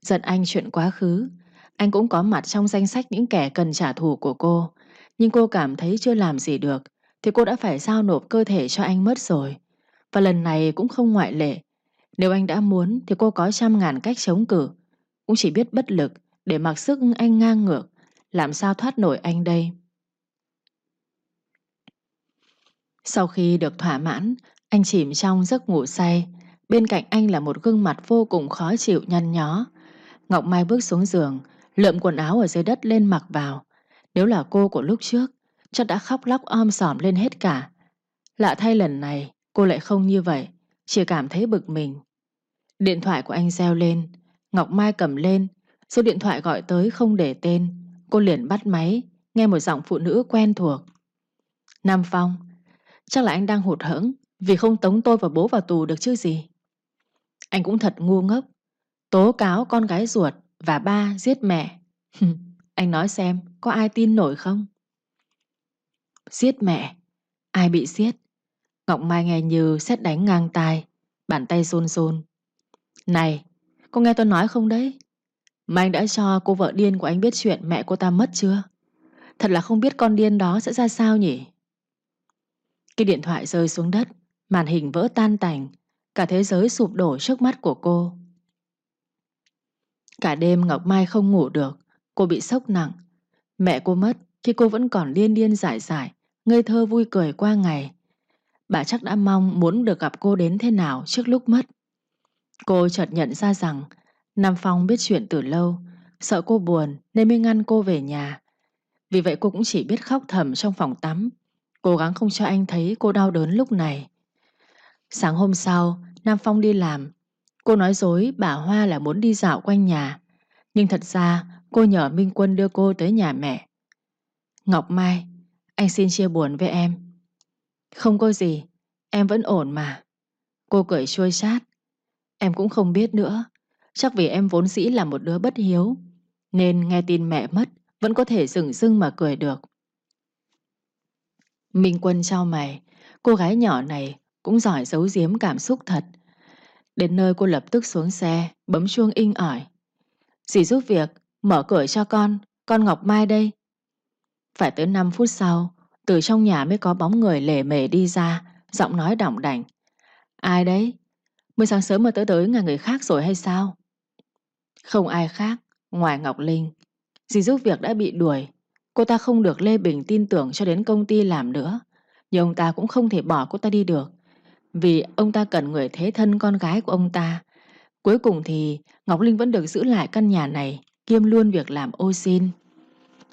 Giận anh chuyện quá khứ. Anh cũng có mặt trong danh sách những kẻ cần trả thù của cô. Nhưng cô cảm thấy chưa làm gì được thì cô đã phải giao nộp cơ thể cho anh mất rồi. Và lần này cũng không ngoại lệ. Nếu anh đã muốn thì cô có trăm ngàn cách chống cự. Cũng chỉ biết bất lực để mặc sức anh ngang ngược. Làm sao thoát nổi anh đây? Sau khi được thỏa mãn, anh chìm trong giấc ngủ say. Bên cạnh anh là một gương mặt vô cùng khó chịu nhăn nhó. Ngọc Mai bước xuống giường, lượm quần áo ở dưới đất lên mặc vào. Nếu là cô của lúc trước, chắc đã khóc lóc om sòm lên hết cả. Lạ thay lần này, cô lại không như vậy, chỉ cảm thấy bực mình. Điện thoại của anh reo lên, Ngọc Mai cầm lên, số điện thoại gọi tới không để tên. Cô liền bắt máy, nghe một giọng phụ nữ quen thuộc. Nam Phong, Chắc là anh đang hụt hẫng vì không tống tôi và bố vào tù được chứ gì. Anh cũng thật ngu ngốc. Tố cáo con gái ruột và ba giết mẹ. anh nói xem có ai tin nổi không? Giết mẹ? Ai bị giết? Ngọc Mai nghe như xét đánh ngang tai, bàn tay rôn rôn này, cô nghe tôi nói không đấy? Mà anh đã cho cô vợ điên của anh biết chuyện mẹ cô ta mất chưa? Thật là không biết con điên đó sẽ ra sao nhỉ? Cái điện thoại rơi xuống đất, màn hình vỡ tan tành, cả thế giới sụp đổ trước mắt của cô. Cả đêm Ngọc Mai không ngủ được, cô bị sốc nặng. Mẹ cô mất khi cô vẫn còn điên điên giải giải, ngây thơ vui cười qua ngày. Bà chắc đã mong muốn được gặp cô đến thế nào trước lúc mất. Cô chợt nhận ra rằng Nam Phong biết chuyện từ lâu, sợ cô buồn nên mới ngăn cô về nhà. Vì vậy cô cũng chỉ biết khóc thầm trong phòng tắm, cố gắng không cho anh thấy cô đau đớn lúc này. Sáng hôm sau, Nam Phong đi làm. Cô nói dối bà Hoa là muốn đi dạo quanh nhà. Nhưng thật ra cô nhờ Minh Quân đưa cô tới nhà mẹ. Ngọc Mai, anh xin chia buồn với em. Không có gì, em vẫn ổn mà. Cô cười chua chát. Em cũng không biết nữa. Chắc vì em vốn dĩ là một đứa bất hiếu. Nên nghe tin mẹ mất, vẫn có thể dừng sưng mà cười được. Minh Quân trao mày, cô gái nhỏ này cũng giỏi giấu giếm cảm xúc thật. Đến nơi cô lập tức xuống xe, bấm chuông inh ỏi. Dì giúp việc, mở cửa cho con, con Ngọc Mai đây. Phải tới 5 phút sau, từ trong nhà mới có bóng người lề mề đi ra, giọng nói đỏng đảnh. Ai đấy? Mới sáng sớm mà tới tới nhà người khác rồi hay sao? Không ai khác, ngoài Ngọc Linh. Dì giúp việc đã bị đuổi. Cô ta không được Lê Bình tin tưởng cho đến công ty làm nữa. Nhưng ông ta cũng không thể bỏ cô ta đi được. Vì ông ta cần người thế thân con gái của ông ta. Cuối cùng thì Ngọc Linh vẫn được giữ lại căn nhà này, kiêm luôn việc làm ô xin.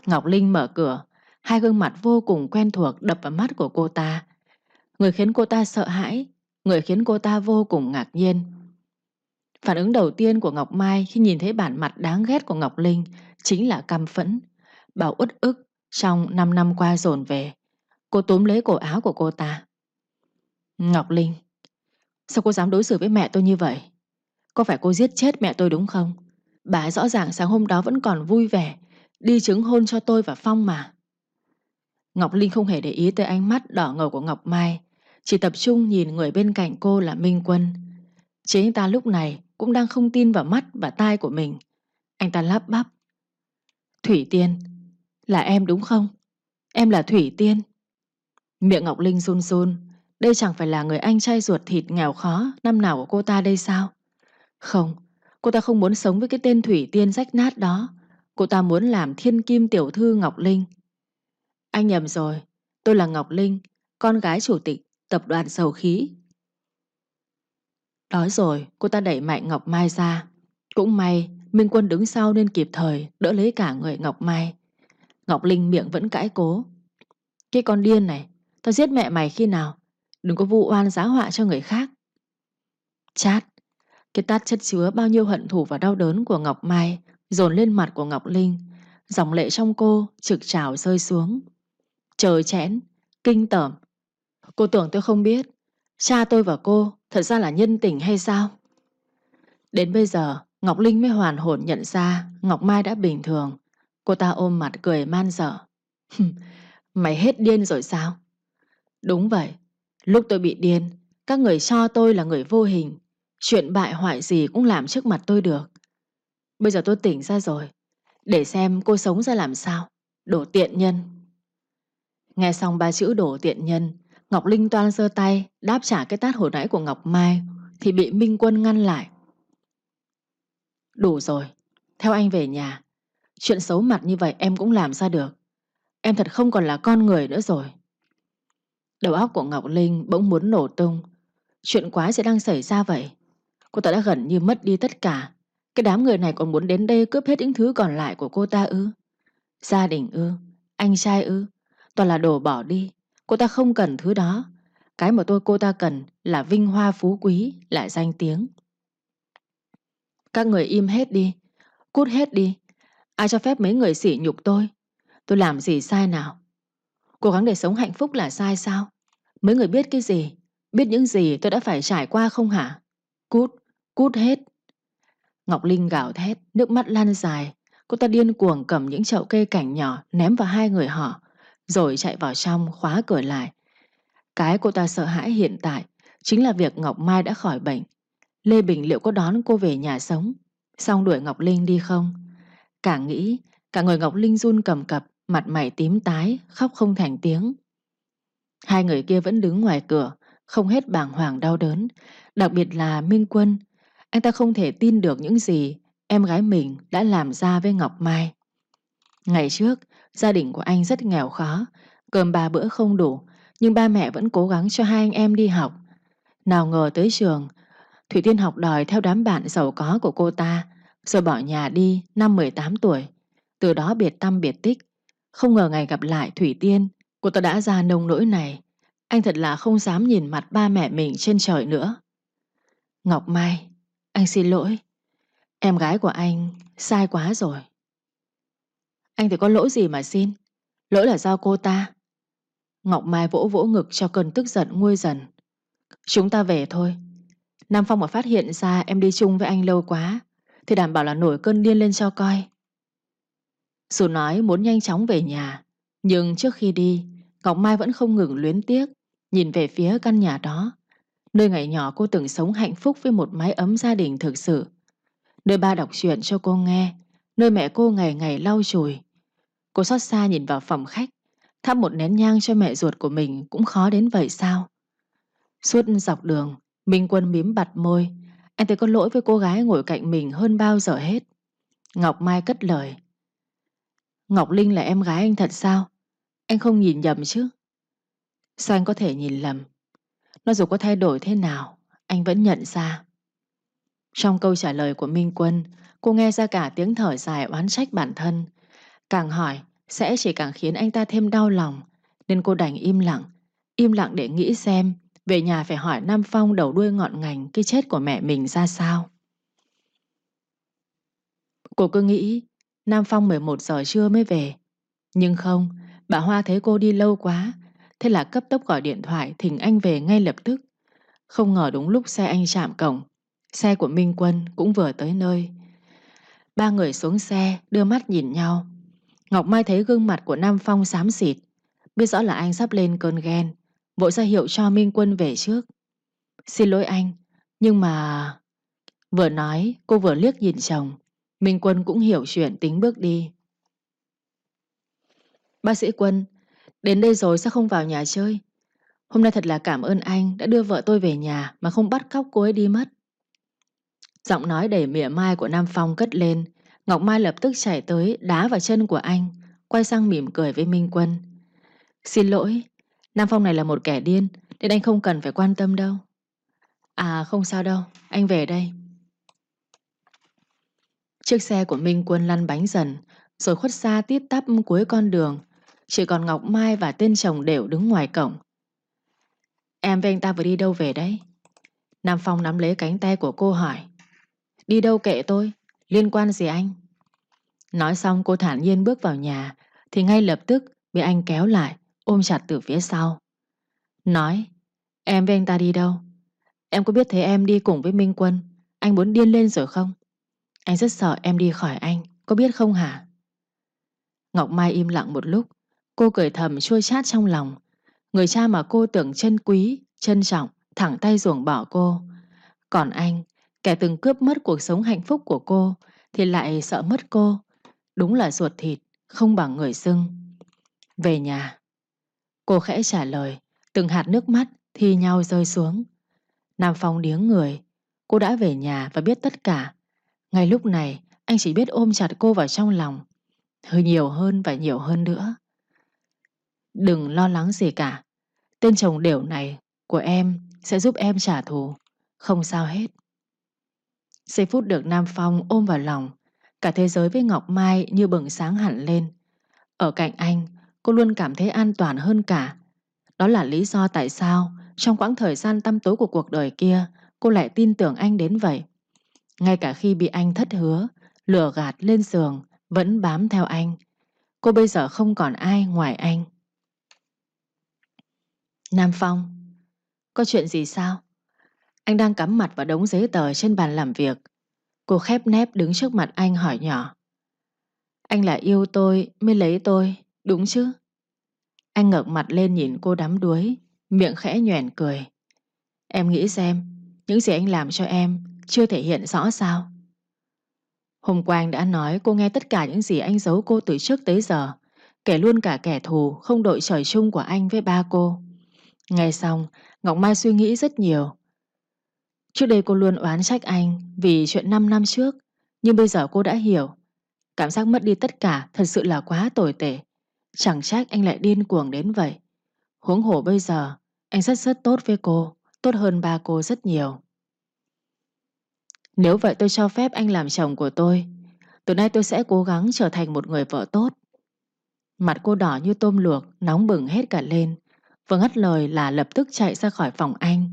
Ngọc Linh mở cửa, hai gương mặt vô cùng quen thuộc đập vào mắt của cô ta. Người khiến cô ta sợ hãi, người khiến cô ta vô cùng ngạc nhiên. Phản ứng đầu tiên của Ngọc Mai khi nhìn thấy bản mặt đáng ghét của Ngọc Linh chính là căm phẫn, bảo uất ức trong 5 năm qua dồn về. Cô túm lấy cổ áo của cô ta. Ngọc Linh, sao cô dám đối xử với mẹ tôi như vậy? Có phải cô giết chết mẹ tôi đúng không? Bà rõ ràng sáng hôm đó vẫn còn vui vẻ, đi chứng hôn cho tôi và Phong mà. Ngọc Linh không hề để ý tới ánh mắt đỏ ngầu của Ngọc Mai, chỉ tập trung nhìn người bên cạnh cô là Minh Quân. Chính anh ta lúc này cũng đang không tin vào mắt và tai của mình. Anh ta lắp bắp. Thủy Tiên, là em đúng không? Em là Thủy Tiên. Miệng Ngọc Linh run run, đây chẳng phải là người anh trai ruột thịt nghèo khó năm nào của cô ta đây sao? Không, cô ta không muốn sống với cái tên Thủy Tiên rách nát đó. Cô ta muốn làm thiên kim tiểu thư Ngọc Linh. Anh nhầm rồi, tôi là Ngọc Linh, con gái chủ tịch tập đoàn dầu khí. Đói rồi, cô ta đẩy mạnh Ngọc Mai ra. Cũng may, Minh Quân đứng sau nên kịp thời đỡ lấy cả người Ngọc Mai. Ngọc Linh miệng vẫn cãi cố. Cái con điên này, tao giết mẹ mày khi nào? Đừng có vụ oan giá họa cho người khác. Chát, cái tát chất chứa bao nhiêu hận thù và đau đớn của Ngọc Mai dồn lên mặt của Ngọc Linh. Dòng lệ trong cô trực trào rơi xuống. Trời chẽn, kinh tởm. Cô tưởng tôi không biết. Cha tôi và cô thật ra là nhân tình hay sao? Đến bây giờ, Ngọc Linh mới hoàn hồn nhận ra Ngọc Mai đã bình thường. Cô ta ôm mặt cười man dở. Mày hết điên rồi sao? Đúng vậy, Lúc tôi bị điên, các người cho tôi là người vô hình. Chuyện bại hoại gì cũng làm trước mặt tôi được. Bây giờ tôi tỉnh ra rồi. Để xem cô sống ra làm sao. Đổ tiện nhân. Nghe xong ba chữ đổ tiện nhân, Ngọc Linh toan giơ tay đáp trả cái tát hồi nãy của Ngọc Mai thì bị Minh Quân ngăn lại. Đủ rồi, theo anh về nhà. Chuyện xấu mặt như vậy em cũng làm ra được. Em thật không còn là con người nữa rồi. Đầu óc của Ngọc Linh bỗng muốn nổ tung. Chuyện quá sẽ đang xảy ra vậy. Cô ta đã gần như mất đi tất cả. Cái đám người này còn muốn đến đây cướp hết những thứ còn lại của cô ta ư. Gia đình ư, anh trai ư, toàn là đồ bỏ đi. Cô ta không cần thứ đó. Cái mà tôi cô ta cần là vinh hoa phú quý, lại danh tiếng. Các người im hết đi, cút hết đi. Ai cho phép mấy người sỉ nhục tôi? Tôi làm gì sai nào? Cố gắng để sống hạnh phúc là sai sao? Mấy người biết cái gì? Biết những gì tôi đã phải trải qua không hả? Cút, cút hết. Ngọc Linh gào thét, nước mắt lan dài. Cô ta điên cuồng cầm những chậu cây cảnh nhỏ ném vào hai người họ, rồi chạy vào trong khóa cửa lại. Cái cô ta sợ hãi hiện tại chính là việc Ngọc Mai đã khỏi bệnh. Lê Bình liệu có đón cô về nhà sống, xong đuổi Ngọc Linh đi không? Càng nghĩ, cả người Ngọc Linh run cầm cập, mặt mày tím tái, khóc không thành tiếng. Hai người kia vẫn đứng ngoài cửa, không hết bàng hoàng đau đớn, đặc biệt là Minh Quân. Anh ta không thể tin được những gì em gái mình đã làm ra với Ngọc Mai. Ngày trước, gia đình của anh rất nghèo khó, cơm ba bữa không đủ, nhưng ba mẹ vẫn cố gắng cho hai anh em đi học. Nào ngờ tới trường, Thủy Tiên học đòi theo đám bạn giàu có của cô ta, rồi bỏ nhà đi năm 18 tuổi. Từ đó biệt tâm biệt tích. Không ngờ ngày gặp lại Thủy Tiên, cô ta đã ra nông nỗi này. Anh thật là không dám nhìn mặt ba mẹ mình trên trời nữa. Ngọc Mai, anh xin lỗi. Em gái của anh sai quá rồi. Anh thì có lỗi gì mà xin? Lỗi là do cô ta. Ngọc Mai vỗ vỗ ngực cho cơn tức giận nguôi dần. Chúng ta về thôi. Nam Phong mà phát hiện ra em đi chung với anh lâu quá thì đảm bảo là nổi cơn điên lên cho coi. Dù nói muốn nhanh chóng về nhà, nhưng trước khi đi, Ngọc Mai vẫn không ngừng luyến tiếc, nhìn về phía căn nhà đó. Nơi ngày nhỏ cô từng sống hạnh phúc với một mái ấm gia đình thực sự. Nơi ba đọc truyện cho cô nghe, nơi mẹ cô ngày ngày lau chùi. Cô xót xa nhìn vào phòng khách, thắp một nén nhang cho mẹ ruột của mình cũng khó đến vậy sao? Suốt dọc đường, Minh Quân mím bặt môi, anh thấy có lỗi với cô gái ngồi cạnh mình hơn bao giờ hết. Ngọc Mai cất lời. Ngọc Linh là em gái anh thật sao? Anh không nhìn nhầm chứ? Sao anh có thể nhìn lầm? Nó dù có thay đổi thế nào, anh vẫn nhận ra. Trong câu trả lời của Minh Quân, cô nghe ra cả tiếng thở dài oán trách bản thân. Càng hỏi, sẽ chỉ càng khiến anh ta thêm đau lòng, nên cô đành im lặng. Im lặng để nghĩ xem, về nhà phải hỏi Nam Phong đầu đuôi ngọn ngành cái chết của mẹ mình ra sao. Cô cứ nghĩ Nam Phong 11 giờ trưa mới về. Nhưng không, bà Hoa thấy cô đi lâu quá, thế là cấp tốc gọi điện thoại thỉnh anh về ngay lập tức. Không ngờ đúng lúc xe anh chạm cổng, xe của Minh Quân cũng vừa tới nơi. Ba người xuống xe, đưa mắt nhìn nhau. Ngọc Mai thấy gương mặt của Nam Phong xám xịt, biết rõ là anh sắp lên cơn ghen, vội ra hiệu cho Minh Quân về trước. Xin lỗi anh, nhưng mà... Vừa nói, cô vừa liếc nhìn chồng, Minh Quân cũng hiểu chuyện tính bước đi. Bác sĩ Quân, đến đây rồi sao không vào nhà chơi? Hôm nay thật là cảm ơn anh đã đưa vợ tôi về nhà mà không bắt cóc cô ấy đi mất. Giọng nói đầy mỉa mai của Nam Phong cất lên, Ngọc Mai lập tức chạy tới đá vào chân của anh, quay sang mỉm cười với Minh Quân. Xin lỗi, Nam Phong này là một kẻ điên, nên anh không cần phải quan tâm đâu. À không sao đâu, anh về đây. Chiếc xe của Minh Quân lăn bánh dần, rồi khuất xa tít tắp cuối con đường. Chỉ còn Ngọc Mai và tên chồng đều đứng ngoài cổng. Em với anh ta vừa đi đâu về đấy? Nam Phong nắm lấy cánh tay của cô hỏi. Đi đâu kệ tôi, liên quan gì anh? Nói xong cô thản nhiên bước vào nhà, thì ngay lập tức bị anh kéo lại, ôm chặt từ phía sau. Nói, em với anh ta đi đâu? Em có biết thấy em đi cùng với Minh Quân, anh muốn điên lên rồi không? Anh rất sợ em đi khỏi anh, có biết không hả? Ngọc Mai im lặng một lúc, cô cười thầm chua chát trong lòng. Người cha mà cô tưởng chân quý, trân trọng, thẳng tay ruồng bỏ cô. Còn anh, kẻ từng cướp mất cuộc sống hạnh phúc của cô, thì lại sợ mất cô. Đúng là ruột thịt, không bằng người xưng. Về nhà. Cô khẽ trả lời, từng hạt nước mắt thi nhau rơi xuống. Nam Phong điếng người, cô đã về nhà và biết tất cả. Ngay lúc này, anh chỉ biết ôm chặt cô vào trong lòng. Hơi nhiều hơn và nhiều hơn nữa. Đừng lo lắng gì cả. Tên chồng đều này của em sẽ giúp em trả thù. Không sao hết. Giây phút được Nam Phong ôm vào lòng, cả thế giới với Ngọc Mai như bừng sáng hẳn lên. Ở cạnh anh, cô luôn cảm thấy an toàn hơn cả. Đó là lý do tại sao trong quãng thời gian tăm tối của cuộc đời kia cô lại tin tưởng anh đến vậy. Ngay cả khi bị anh thất hứa, lừa gạt lên giường, vẫn bám theo anh. Cô bây giờ không còn ai ngoài anh. Nam Phong Có chuyện gì sao? Anh đang cắm mặt vào đống giấy tờ trên bàn làm việc. Cô khép nép đứng trước mặt anh hỏi nhỏ. Anh là yêu tôi mới lấy tôi, đúng chứ? Anh ngẩng mặt lên nhìn cô đắm đuối, miệng khẽ nhoẻn cười. Em nghĩ xem, những gì anh làm cho em chưa thể hiện rõ sao? Hôm qua anh đã nói cô nghe tất cả những gì anh giấu cô từ trước tới giờ, kể luôn cả kẻ thù không đội trời chung của anh với ba cô. Nghe xong, Ngọc Mai suy nghĩ rất nhiều. Trước đây cô luôn oán trách anh vì chuyện 5 năm trước, nhưng bây giờ cô đã hiểu. Cảm giác mất đi tất cả thật sự là quá tồi tệ. Chẳng trách anh lại điên cuồng đến vậy. Huống hổ bây giờ, anh rất rất tốt với cô, tốt hơn ba cô rất nhiều. Nếu vậy tôi cho phép anh làm chồng của tôi. Từ nay tôi sẽ cố gắng trở thành một người vợ tốt. Mặt cô đỏ như tôm luộc, nóng bừng hết cả lên. Vừa ngắt lời là lập tức chạy ra khỏi phòng anh.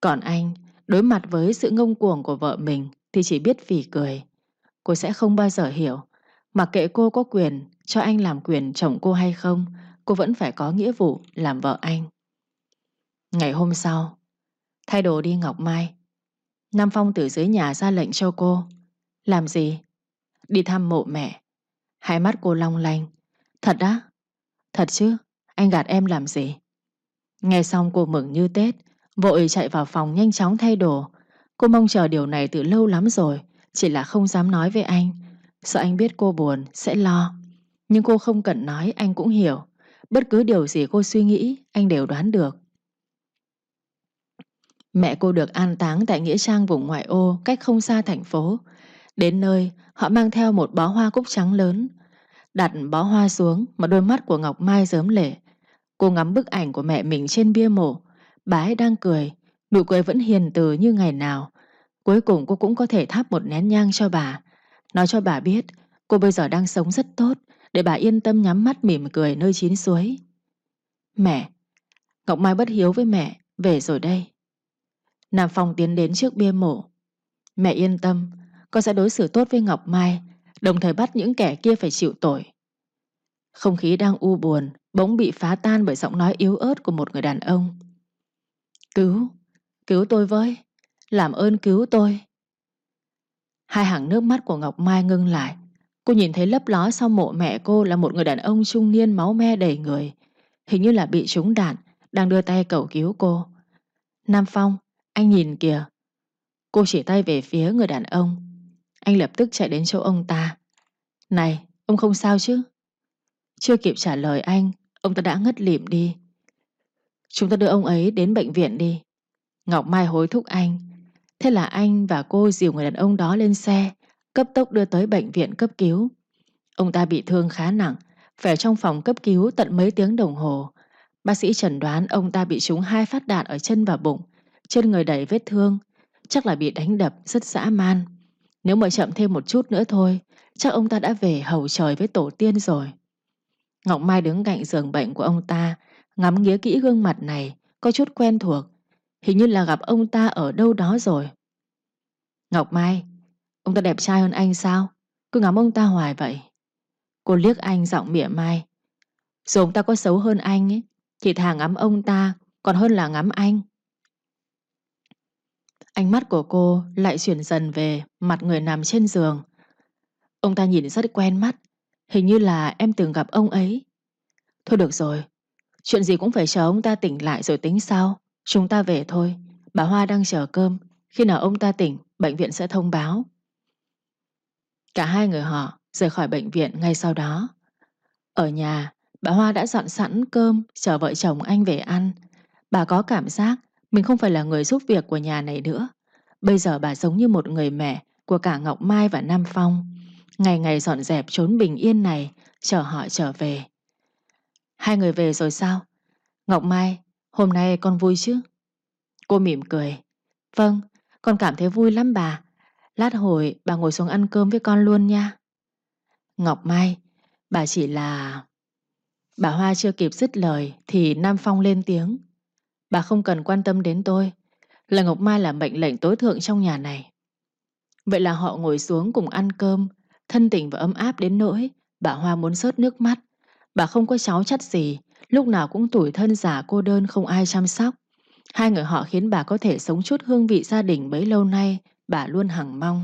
Còn anh, đối mặt với sự ngông cuồng của vợ mình thì chỉ biết phì cười. Cô sẽ không bao giờ hiểu. Mặc kệ cô có quyền cho anh làm quyền chồng cô hay không, cô vẫn phải có nghĩa vụ làm vợ anh. Ngày hôm sau, thay đồ đi Ngọc Mai. Nam Phong từ dưới nhà ra lệnh cho cô. Làm gì? Đi thăm mộ mẹ. Hai mắt cô long lanh. Thật á? Thật chứ? Anh gạt em làm gì? Nghe xong cô mừng như Tết, vội chạy vào phòng nhanh chóng thay đồ. Cô mong chờ điều này từ lâu lắm rồi, chỉ là không dám nói với anh. Sợ anh biết cô buồn, sẽ lo. Nhưng cô không cần nói, anh cũng hiểu. Bất cứ điều gì cô suy nghĩ, anh đều đoán được. Mẹ cô được an táng tại Nghĩa Trang vùng ngoại ô, cách không xa thành phố. Đến nơi, họ mang theo một bó hoa cúc trắng lớn. Đặt bó hoa xuống mà đôi mắt của Ngọc Mai dớm lệ. Cô ngắm bức ảnh của mẹ mình trên bia mộ. Bà ấy đang cười, nụ cười vẫn hiền từ như ngày nào. Cuối cùng cô cũng có thể thắp một nén nhang cho bà. Nói cho bà biết cô bây giờ đang sống rất tốt để bà yên tâm nhắm mắt mỉm cười nơi chín suối. Mẹ, Ngọc Mai bất hiếu với mẹ, về rồi đây. Nam Phong tiến đến trước bia mộ. Mẹ yên tâm, con sẽ đối xử tốt với Ngọc Mai, đồng thời bắt những kẻ kia phải chịu tội. Không khí đang u buồn, bỗng bị phá tan bởi giọng nói yếu ớt của một người đàn ông. Cứu, cứu tôi với, làm ơn cứu tôi. Hai hàng nước mắt của Ngọc Mai ngưng lại. Cô nhìn thấy lấp ló sau mộ mẹ cô là một người đàn ông trung niên máu me đầy người. Hình như là bị trúng đạn, đang đưa tay cầu cứu cô. Nam Phong, anh nhìn kìa. Cô chỉ tay về phía người đàn ông. Anh lập tức chạy đến chỗ ông ta. Này, ông không sao chứ? Chưa kịp trả lời anh, ông ta đã ngất lịm đi. Chúng ta đưa ông ấy đến bệnh viện đi. Ngọc Mai hối thúc anh. Thế là anh và cô dìu người đàn ông đó lên xe, cấp tốc đưa tới bệnh viện cấp cứu. Ông ta bị thương khá nặng, phải trong phòng cấp cứu tận mấy tiếng đồng hồ. Bác sĩ chẩn đoán ông ta bị trúng hai phát đạn ở chân và bụng, trên người đầy vết thương, chắc là bị đánh đập rất dã man. Nếu mà chậm thêm một chút nữa thôi, chắc ông ta đã về hầu trời với tổ tiên rồi. Ngọc Mai đứng cạnh giường bệnh của ông ta, ngắm nghía kỹ gương mặt này, có chút quen thuộc. Hình như là gặp ông ta ở đâu đó rồi. Ngọc Mai, ông ta đẹp trai hơn anh sao? Cứ ngắm ông ta hoài vậy. Cô liếc anh giọng mỉa mai. Dù ông ta có xấu hơn anh ấy, thì thà ngắm ông ta còn hơn là ngắm anh. Ánh mắt của cô lại chuyển dần về mặt người nằm trên giường. Ông ta nhìn rất quen mắt, hình như là em từng gặp ông ấy. Thôi được rồi, chuyện gì cũng phải chờ ông ta tỉnh lại rồi tính sau. Chúng ta về thôi, bà Hoa đang chờ cơm, khi nào ông ta tỉnh, bệnh viện sẽ thông báo. Cả hai người họ rời khỏi bệnh viện ngay sau đó. Ở nhà, bà Hoa đã dọn sẵn cơm chờ vợ chồng anh về ăn. Bà có cảm giác mình không phải là người giúp việc của nhà này nữa. Bây giờ bà giống như một người mẹ của cả Ngọc Mai và Nam Phong. Ngày ngày dọn dẹp trốn bình yên này, chờ họ trở về. Hai người về rồi sao? Ngọc Mai, hôm nay con vui chứ? Cô mỉm cười. Vâng, con cảm thấy vui lắm bà. Lát hồi bà ngồi xuống ăn cơm với con luôn nha. Ngọc Mai, bà chỉ là... Bà Hoa chưa kịp dứt lời thì Nam Phong lên tiếng. Bà không cần quan tâm đến tôi. Là Ngọc Mai là mệnh lệnh tối thượng trong nhà này. Vậy là họ ngồi xuống cùng ăn cơm, thân tình và ấm áp đến nỗi bà Hoa muốn rớt nước mắt. Bà không có cháu chắt gì, lúc nào cũng tủi thân giả cô đơn không ai chăm sóc. Hai người họ khiến bà có thể sống chút hương vị gia đình bấy lâu nay bà luôn hằng mong.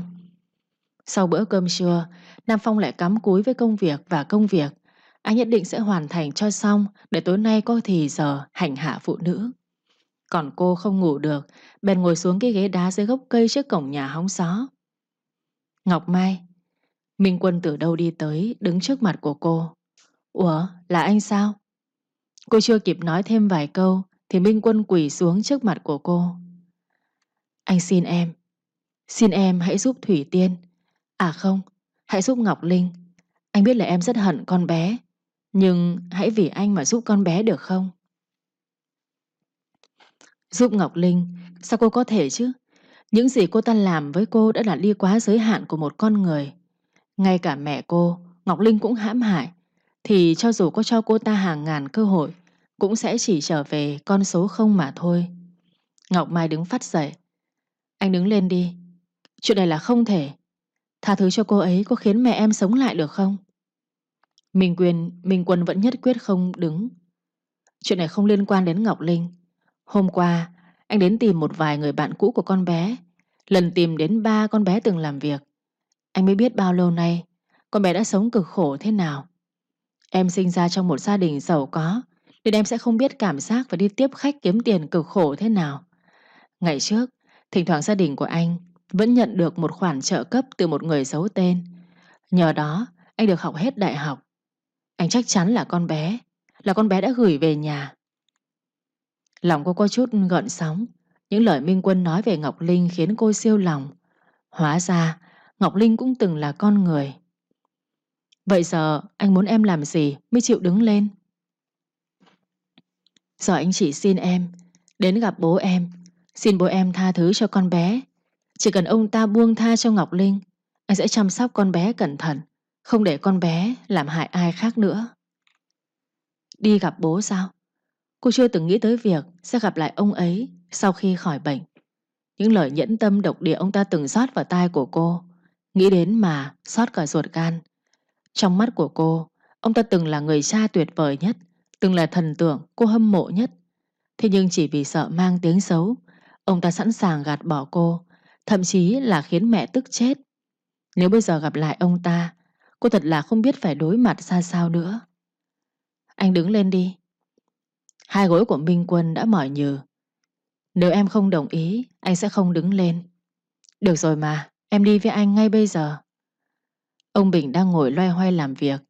Sau bữa cơm trưa, Nam Phong lại cắm cúi với công việc và công việc. Anh nhất định sẽ hoàn thành cho xong để tối nay có thì giờ hành hạ phụ nữ. Còn cô không ngủ được, bèn ngồi xuống cái ghế đá dưới gốc cây trước cổng nhà hóng gió. Ngọc Mai, Minh Quân từ đâu đi tới, đứng trước mặt của cô. Ủa, là anh sao? Cô chưa kịp nói thêm vài câu, thì Minh Quân quỳ xuống trước mặt của cô. Anh xin em, xin em hãy giúp Thủy Tiên. À không, hãy giúp Ngọc Linh. Anh biết là em rất hận con bé, nhưng hãy vì anh mà giúp con bé được không? Giúp Ngọc Linh, sao cô có thể chứ? Những gì cô ta làm với cô đã là đi quá giới hạn của một con người. Ngay cả mẹ cô, Ngọc Linh cũng hãm hại. Thì cho dù có cho cô ta hàng ngàn cơ hội, cũng sẽ chỉ trở về con số không mà thôi. Ngọc Mai đứng phát dậy. Anh đứng lên đi. Chuyện này là không thể. Tha thứ cho cô ấy có khiến mẹ em sống lại được không? Minh Quyền, Minh Quân vẫn nhất quyết không đứng. Chuyện này không liên quan đến Ngọc Linh. Hôm qua, anh đến tìm một vài người bạn cũ của con bé. Lần tìm đến ba con bé từng làm việc. Anh mới biết bao lâu nay con bé đã sống cực khổ thế nào. Em sinh ra trong một gia đình giàu có nên em sẽ không biết cảm giác và đi tiếp khách kiếm tiền cực khổ thế nào. Ngày trước, thỉnh thoảng gia đình của anh vẫn nhận được một khoản trợ cấp từ một người giấu tên. Nhờ đó, anh được học hết đại học. Anh chắc chắn là con bé, là con bé đã gửi về nhà. Lòng cô có chút gợn sóng. Những lời Minh Quân nói về Ngọc Linh khiến cô siêu lòng. Hóa ra, Ngọc Linh cũng từng là con người. Vậy giờ anh muốn em làm gì mới chịu đứng lên? Giờ anh chỉ xin em đến gặp bố em, xin bố em tha thứ cho con bé. Chỉ cần ông ta buông tha cho Ngọc Linh, anh sẽ chăm sóc con bé cẩn thận, không để con bé làm hại ai khác nữa. Đi gặp bố sao? Cô chưa từng nghĩ tới việc sẽ gặp lại ông ấy sau khi khỏi bệnh. Những lời nhẫn tâm độc địa ông ta từng rót vào tai của cô, nghĩ đến mà xót cả ruột gan. Trong mắt của cô, ông ta từng là người cha tuyệt vời nhất, từng là thần tượng cô hâm mộ nhất. Thế nhưng chỉ vì sợ mang tiếng xấu, ông ta sẵn sàng gạt bỏ cô, thậm chí là khiến mẹ tức chết. Nếu bây giờ gặp lại ông ta, cô thật là không biết phải đối mặt ra sao nữa. Anh đứng lên đi. Hai gối của Minh Quân đã mỏi nhừ. Nếu em không đồng ý, anh sẽ không đứng lên. Được rồi mà, em đi với anh ngay bây giờ. Ông Bình đang ngồi loay hoay làm việc.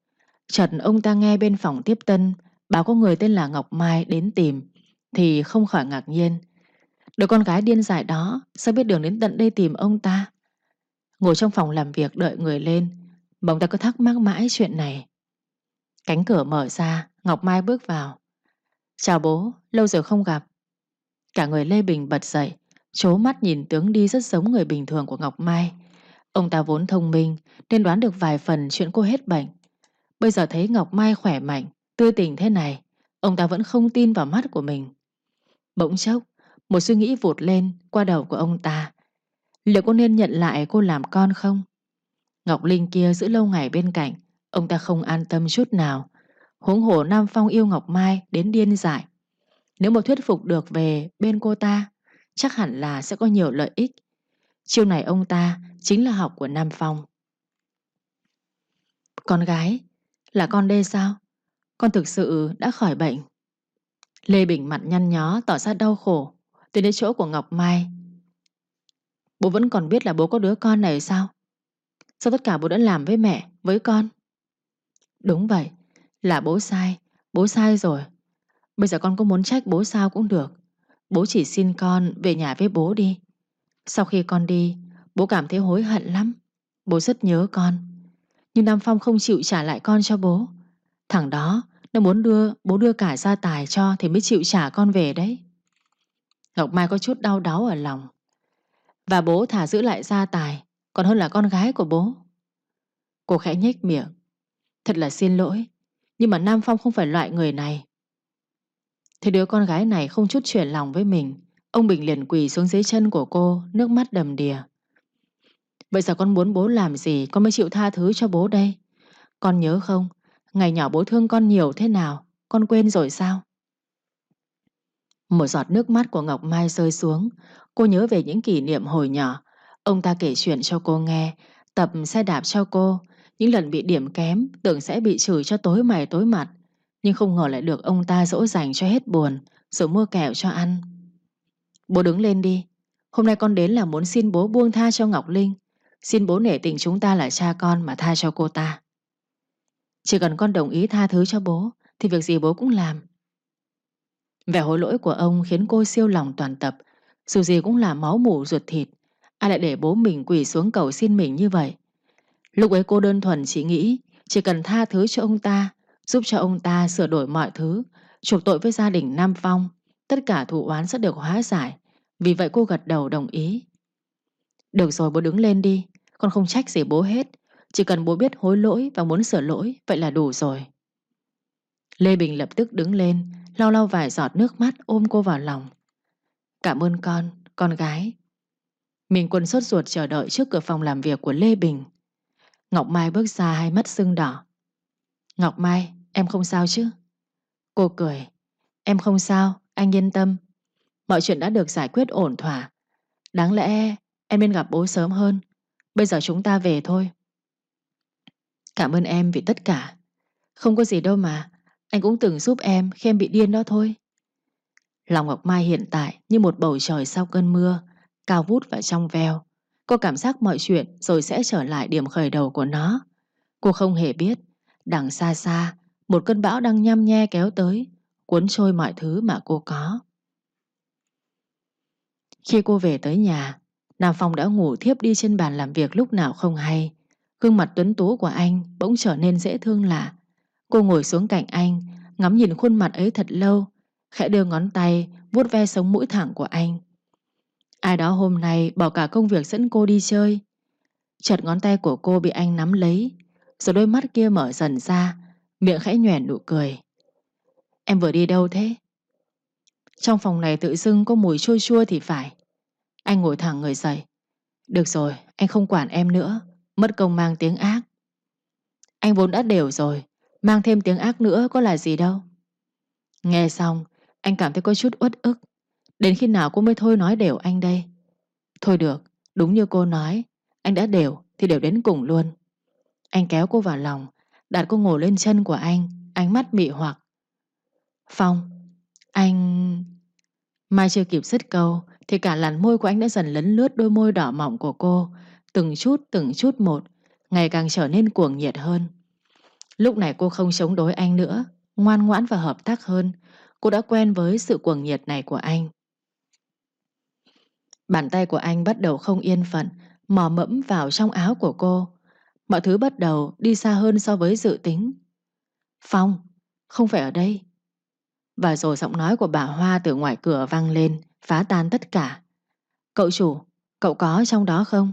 Chợt ông ta nghe bên phòng tiếp tân báo có người tên là Ngọc Mai đến tìm thì không khỏi ngạc nhiên. Đứa con gái điên dại đó sao biết đường đến tận đây tìm ông ta? Ngồi trong phòng làm việc đợi người lên mà ông ta cứ thắc mắc mãi chuyện này. Cánh cửa mở ra, Ngọc Mai bước vào. Chào bố, lâu rồi không gặp. Cả người Lê Bình bật dậy, chố mắt nhìn tướng đi rất giống người bình thường của Ngọc Mai. Ông ta vốn thông minh nên đoán được vài phần chuyện cô hết bệnh. Bây giờ thấy Ngọc Mai khỏe mạnh, tươi tỉnh thế này, ông ta vẫn không tin vào mắt của mình. Bỗng chốc, một suy nghĩ vụt lên qua đầu của ông ta. Liệu cô nên nhận lại cô làm con không? Ngọc Linh kia giữ lâu ngày bên cạnh, ông ta không an tâm chút nào. Huống hồ Nam Phong yêu Ngọc Mai đến điên dại. Nếu mà thuyết phục được về bên cô ta, chắc hẳn là sẽ có nhiều lợi ích. Chiêu này ông ta chính là học của Nam Phong. Con gái, là con đê sao? Con thực sự đã khỏi bệnh. Lê Bình mặt nhăn nhó tỏ ra đau khổ, tiến đến chỗ của Ngọc Mai. Bố vẫn còn biết là bố có đứa con này sao? Sao tất cả bố đã làm với mẹ, với con? Đúng vậy, là bố sai, bố sai rồi. Bây giờ con có muốn trách bố sao cũng được. Bố chỉ xin con về nhà với bố đi. Sau khi con đi, bố cảm thấy hối hận lắm. Bố rất nhớ con. Nhưng Nam Phong không chịu trả lại con cho bố. Thằng đó, nó muốn đưa bố đưa cả gia tài cho thì mới chịu trả con về đấy. Ngọc Mai có chút đau đáu ở lòng. Và bố thả giữ lại gia tài, còn hơn là con gái của bố. Cô khẽ nhếch miệng. Thật là xin lỗi, nhưng mà Nam Phong không phải loại người này. Thế đứa con gái này không chút chuyển lòng với mình, ông Bình liền quỳ xuống dưới chân của cô, nước mắt đầm đìa. Bây giờ con muốn bố làm gì con mới chịu tha thứ cho bố đây? Con nhớ không? Ngày nhỏ bố thương con nhiều thế nào? Con quên rồi sao? Một giọt nước mắt của Ngọc Mai rơi xuống, cô nhớ về những kỷ niệm hồi nhỏ. Ông ta kể chuyện cho cô nghe, tập xe đạp cho cô, những lần bị điểm kém, tưởng sẽ bị chửi cho tối mày tối mặt, nhưng không ngờ lại được ông ta dỗ dành cho hết buồn, rồi mua kẹo cho ăn. Bố đứng lên đi, hôm nay con đến là muốn xin bố buông tha cho Ngọc Linh, xin bố nể tình chúng ta là cha con mà tha cho cô ta. Chỉ cần con đồng ý tha thứ cho bố, thì việc gì bố cũng làm. Vẻ hối lỗi của ông khiến cô siêu lòng toàn tập, dù gì cũng là máu mủ ruột thịt, ai lại để bố mình quỳ xuống cầu xin mình như vậy. Lúc ấy cô đơn thuần chỉ nghĩ chỉ cần tha thứ cho ông ta, giúp cho ông ta sửa đổi mọi thứ, chuộc tội với gia đình Nam Phong, tất cả thù oán sẽ được hóa giải. Vì vậy cô gật đầu đồng ý. Được rồi bố đứng lên đi, con không trách gì bố hết, chỉ cần bố biết hối lỗi và muốn sửa lỗi, vậy là đủ rồi. Lê Bình lập tức đứng lên, lau lau vài giọt nước mắt ôm cô vào lòng. Cảm ơn con, con gái. Mình quân sốt ruột chờ đợi trước cửa phòng làm việc của Lê Bình. Ngọc Mai bước ra hai mắt sưng đỏ. Ngọc Mai, em không sao chứ? Cô cười. Em không sao, anh yên tâm. Mọi chuyện đã được giải quyết ổn thỏa. Đáng lẽ em nên gặp bố sớm hơn. Bây giờ chúng ta về thôi. Cảm ơn em vì tất cả. Không có gì đâu mà. Anh cũng từng giúp em khi em bị điên đó thôi. Lòng Ngọc Mai hiện tại như một bầu trời sau cơn mưa, cao vút và trong veo. Cô cảm giác mọi chuyện rồi sẽ trở lại điểm khởi đầu của nó. Cô không hề biết, đằng xa xa, một cơn bão đang nhăm nhe kéo tới, cuốn trôi mọi thứ mà cô có. Khi cô về tới nhà, Nam Phong đã ngủ thiếp đi trên bàn làm việc lúc nào không hay. Gương mặt tuấn tú của anh bỗng trở nên dễ thương lạ. Cô ngồi xuống cạnh anh, ngắm nhìn khuôn mặt ấy thật lâu, khẽ đưa ngón tay vuốt ve sống mũi thẳng của anh. Ai đó hôm nay bỏ cả công việc dẫn cô đi chơi. Chợt ngón tay của cô bị anh nắm lấy, rồi đôi mắt kia mở dần ra, miệng khẽ nhoẻn nụ cười. Em vừa đi đâu thế? Trong phòng này tự dưng có mùi chua chua thì phải. Anh ngồi thẳng người dậy. Được rồi, anh không quản em nữa, mất công mang tiếng ác. Anh vốn đã đều rồi, mang thêm tiếng ác nữa có là gì đâu. Nghe xong, anh cảm thấy có chút uất ức. Đến khi nào cô mới thôi nói đều anh đây? Thôi được, đúng như cô nói, anh đã đều thì đều đến cùng luôn. Anh kéo cô vào lòng, đặt cô ngồi lên chân của anh, ánh mắt mị hoặc. Phong, anh... Mai chưa kịp dứt câu thì cả làn môi của anh đã dần lấn lướt đôi môi đỏ mỏng của cô, từng chút từng chút một, ngày càng trở nên cuồng nhiệt hơn. Lúc này cô không chống đối anh nữa, ngoan ngoãn và hợp tác hơn. Cô đã quen với sự cuồng nhiệt này của anh. Bàn tay của anh bắt đầu không yên phận, mò mẫm vào trong áo của cô. Mọi thứ bắt đầu đi xa hơn so với dự tính. Phong, không phải ở đây. Và rồi giọng nói của bà Hoa từ ngoài cửa vang lên, phá tan tất cả. Cậu chủ, cậu có trong đó không?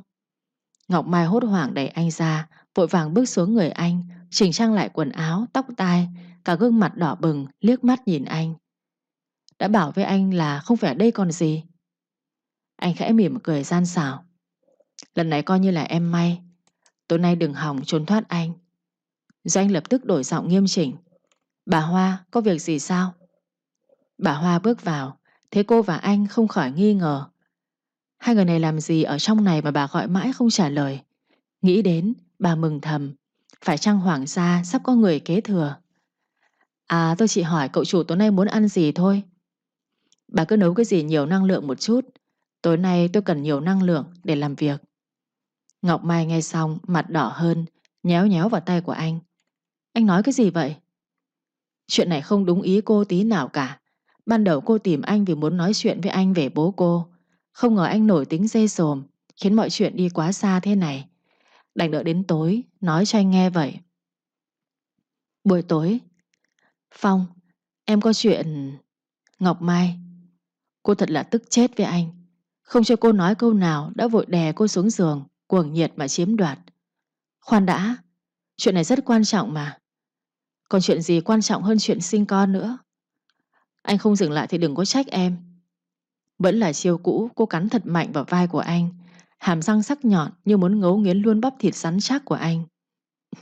Ngọc Mai hốt hoảng đẩy anh ra, vội vàng bước xuống người anh, chỉnh trang lại quần áo, tóc tai, cả gương mặt đỏ bừng, liếc mắt nhìn anh. Đã bảo với anh là không phải ở đây còn gì. Anh khẽ mỉm cười gian xảo. Lần này coi như là em may. Tối nay đừng hỏng trốn thoát anh. Doanh lập tức đổi giọng nghiêm chỉnh. Bà Hoa, có việc gì sao? Bà Hoa bước vào, thấy cô và anh không khỏi nghi ngờ. Hai người này làm gì ở trong này mà bà gọi mãi không trả lời. Nghĩ đến, bà mừng thầm. Phải chăng hoàng gia sắp có người kế thừa? À tôi chỉ hỏi cậu chủ tối nay muốn ăn gì thôi. Bà cứ nấu cái gì nhiều năng lượng một chút. Tối nay tôi cần nhiều năng lượng để làm việc. Ngọc Mai nghe xong mặt đỏ hơn, nhéo nhéo vào tay của anh. Anh nói cái gì vậy? Chuyện này không đúng ý cô tí nào cả. Ban đầu cô tìm anh vì muốn nói chuyện với anh về bố cô. Không ngờ anh nổi tính dê sồm, khiến mọi chuyện đi quá xa thế này. Đành đợi đến tối, nói cho anh nghe vậy. Buổi tối, Phong, em có chuyện... Ngọc Mai, cô thật là tức chết với anh. Không cho cô nói câu nào đã vội đè cô xuống giường, cuồng nhiệt mà chiếm đoạt. Khoan đã, chuyện này rất quan trọng mà. Còn chuyện gì quan trọng hơn chuyện sinh con nữa? Anh không dừng lại thì đừng có trách em. Vẫn là chiêu cũ, cô cắn thật mạnh vào vai của anh. Hàm răng sắc nhọn như muốn ngấu nghiến luôn bắp thịt rắn chắc của anh.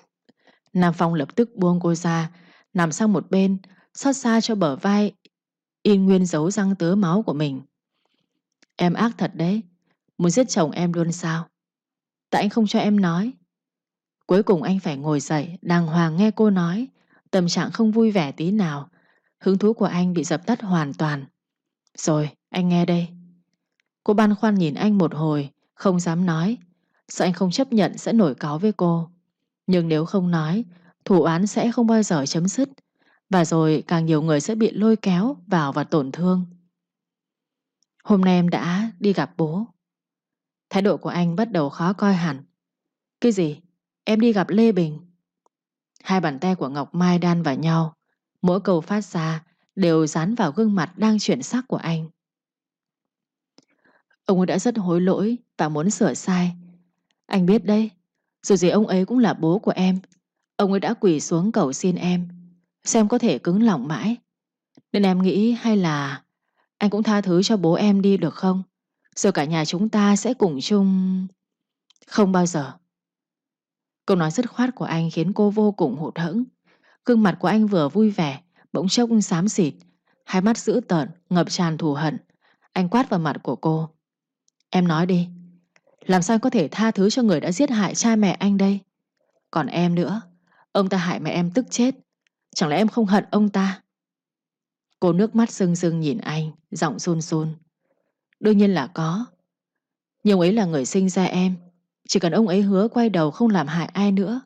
Nam Phong lập tức buông cô ra, nằm sang một bên, xót xa cho bờ vai In nguyên dấu răng tớ máu của mình Em ác thật đấy Muốn giết chồng em luôn sao Tại anh không cho em nói Cuối cùng anh phải ngồi dậy Đàng hoàng nghe cô nói Tâm trạng không vui vẻ tí nào Hứng thú của anh bị dập tắt hoàn toàn. Rồi, anh nghe đây. Cô băn khoăn nhìn anh một hồi, Không dám nói. Sợ anh không chấp nhận sẽ nổi cáo với cô. Nhưng nếu không nói, Thủ án sẽ không bao giờ chấm dứt. Và rồi càng nhiều người sẽ bị lôi kéo Vào và tổn thương. Hôm nay em đã đi gặp bố. Thái độ của anh bắt đầu khó coi hẳn. Cái gì? Em đi gặp Lê Bình. Hai bàn tay của Ngọc Mai đan vào nhau. Mỗi câu phát ra Đều dán vào gương mặt đang chuyển sắc của anh. Ông ấy đã rất hối lỗi Và muốn sửa sai. Anh biết đấy, Dù gì ông ấy cũng là bố của em, Ông ấy đã quỳ xuống cầu xin em, Xem có thể cứng lòng mãi. Nên em nghĩ hay là Anh cũng tha thứ cho bố em đi được không? Rồi cả nhà chúng ta sẽ cùng chung Không bao giờ. Câu nói dứt khoát của anh khiến cô vô cùng hụt hẫng. Gương mặt của anh vừa vui vẻ, Bỗng chốc xám xịt. Hai mắt dữ tợn, ngập tràn thù hận. Anh quát vào mặt của cô. Em nói đi, Làm sao anh có thể tha thứ cho người đã giết hại cha mẹ anh đây? Còn em nữa, Ông ta hại mẹ em tức chết. Chẳng lẽ em không hận ông ta? Cô nước mắt rưng rưng nhìn anh, Giọng run run. Đương nhiên là có. Nhưng ấy là người sinh ra em. Chỉ cần ông ấy hứa quay đầu không làm hại ai nữa,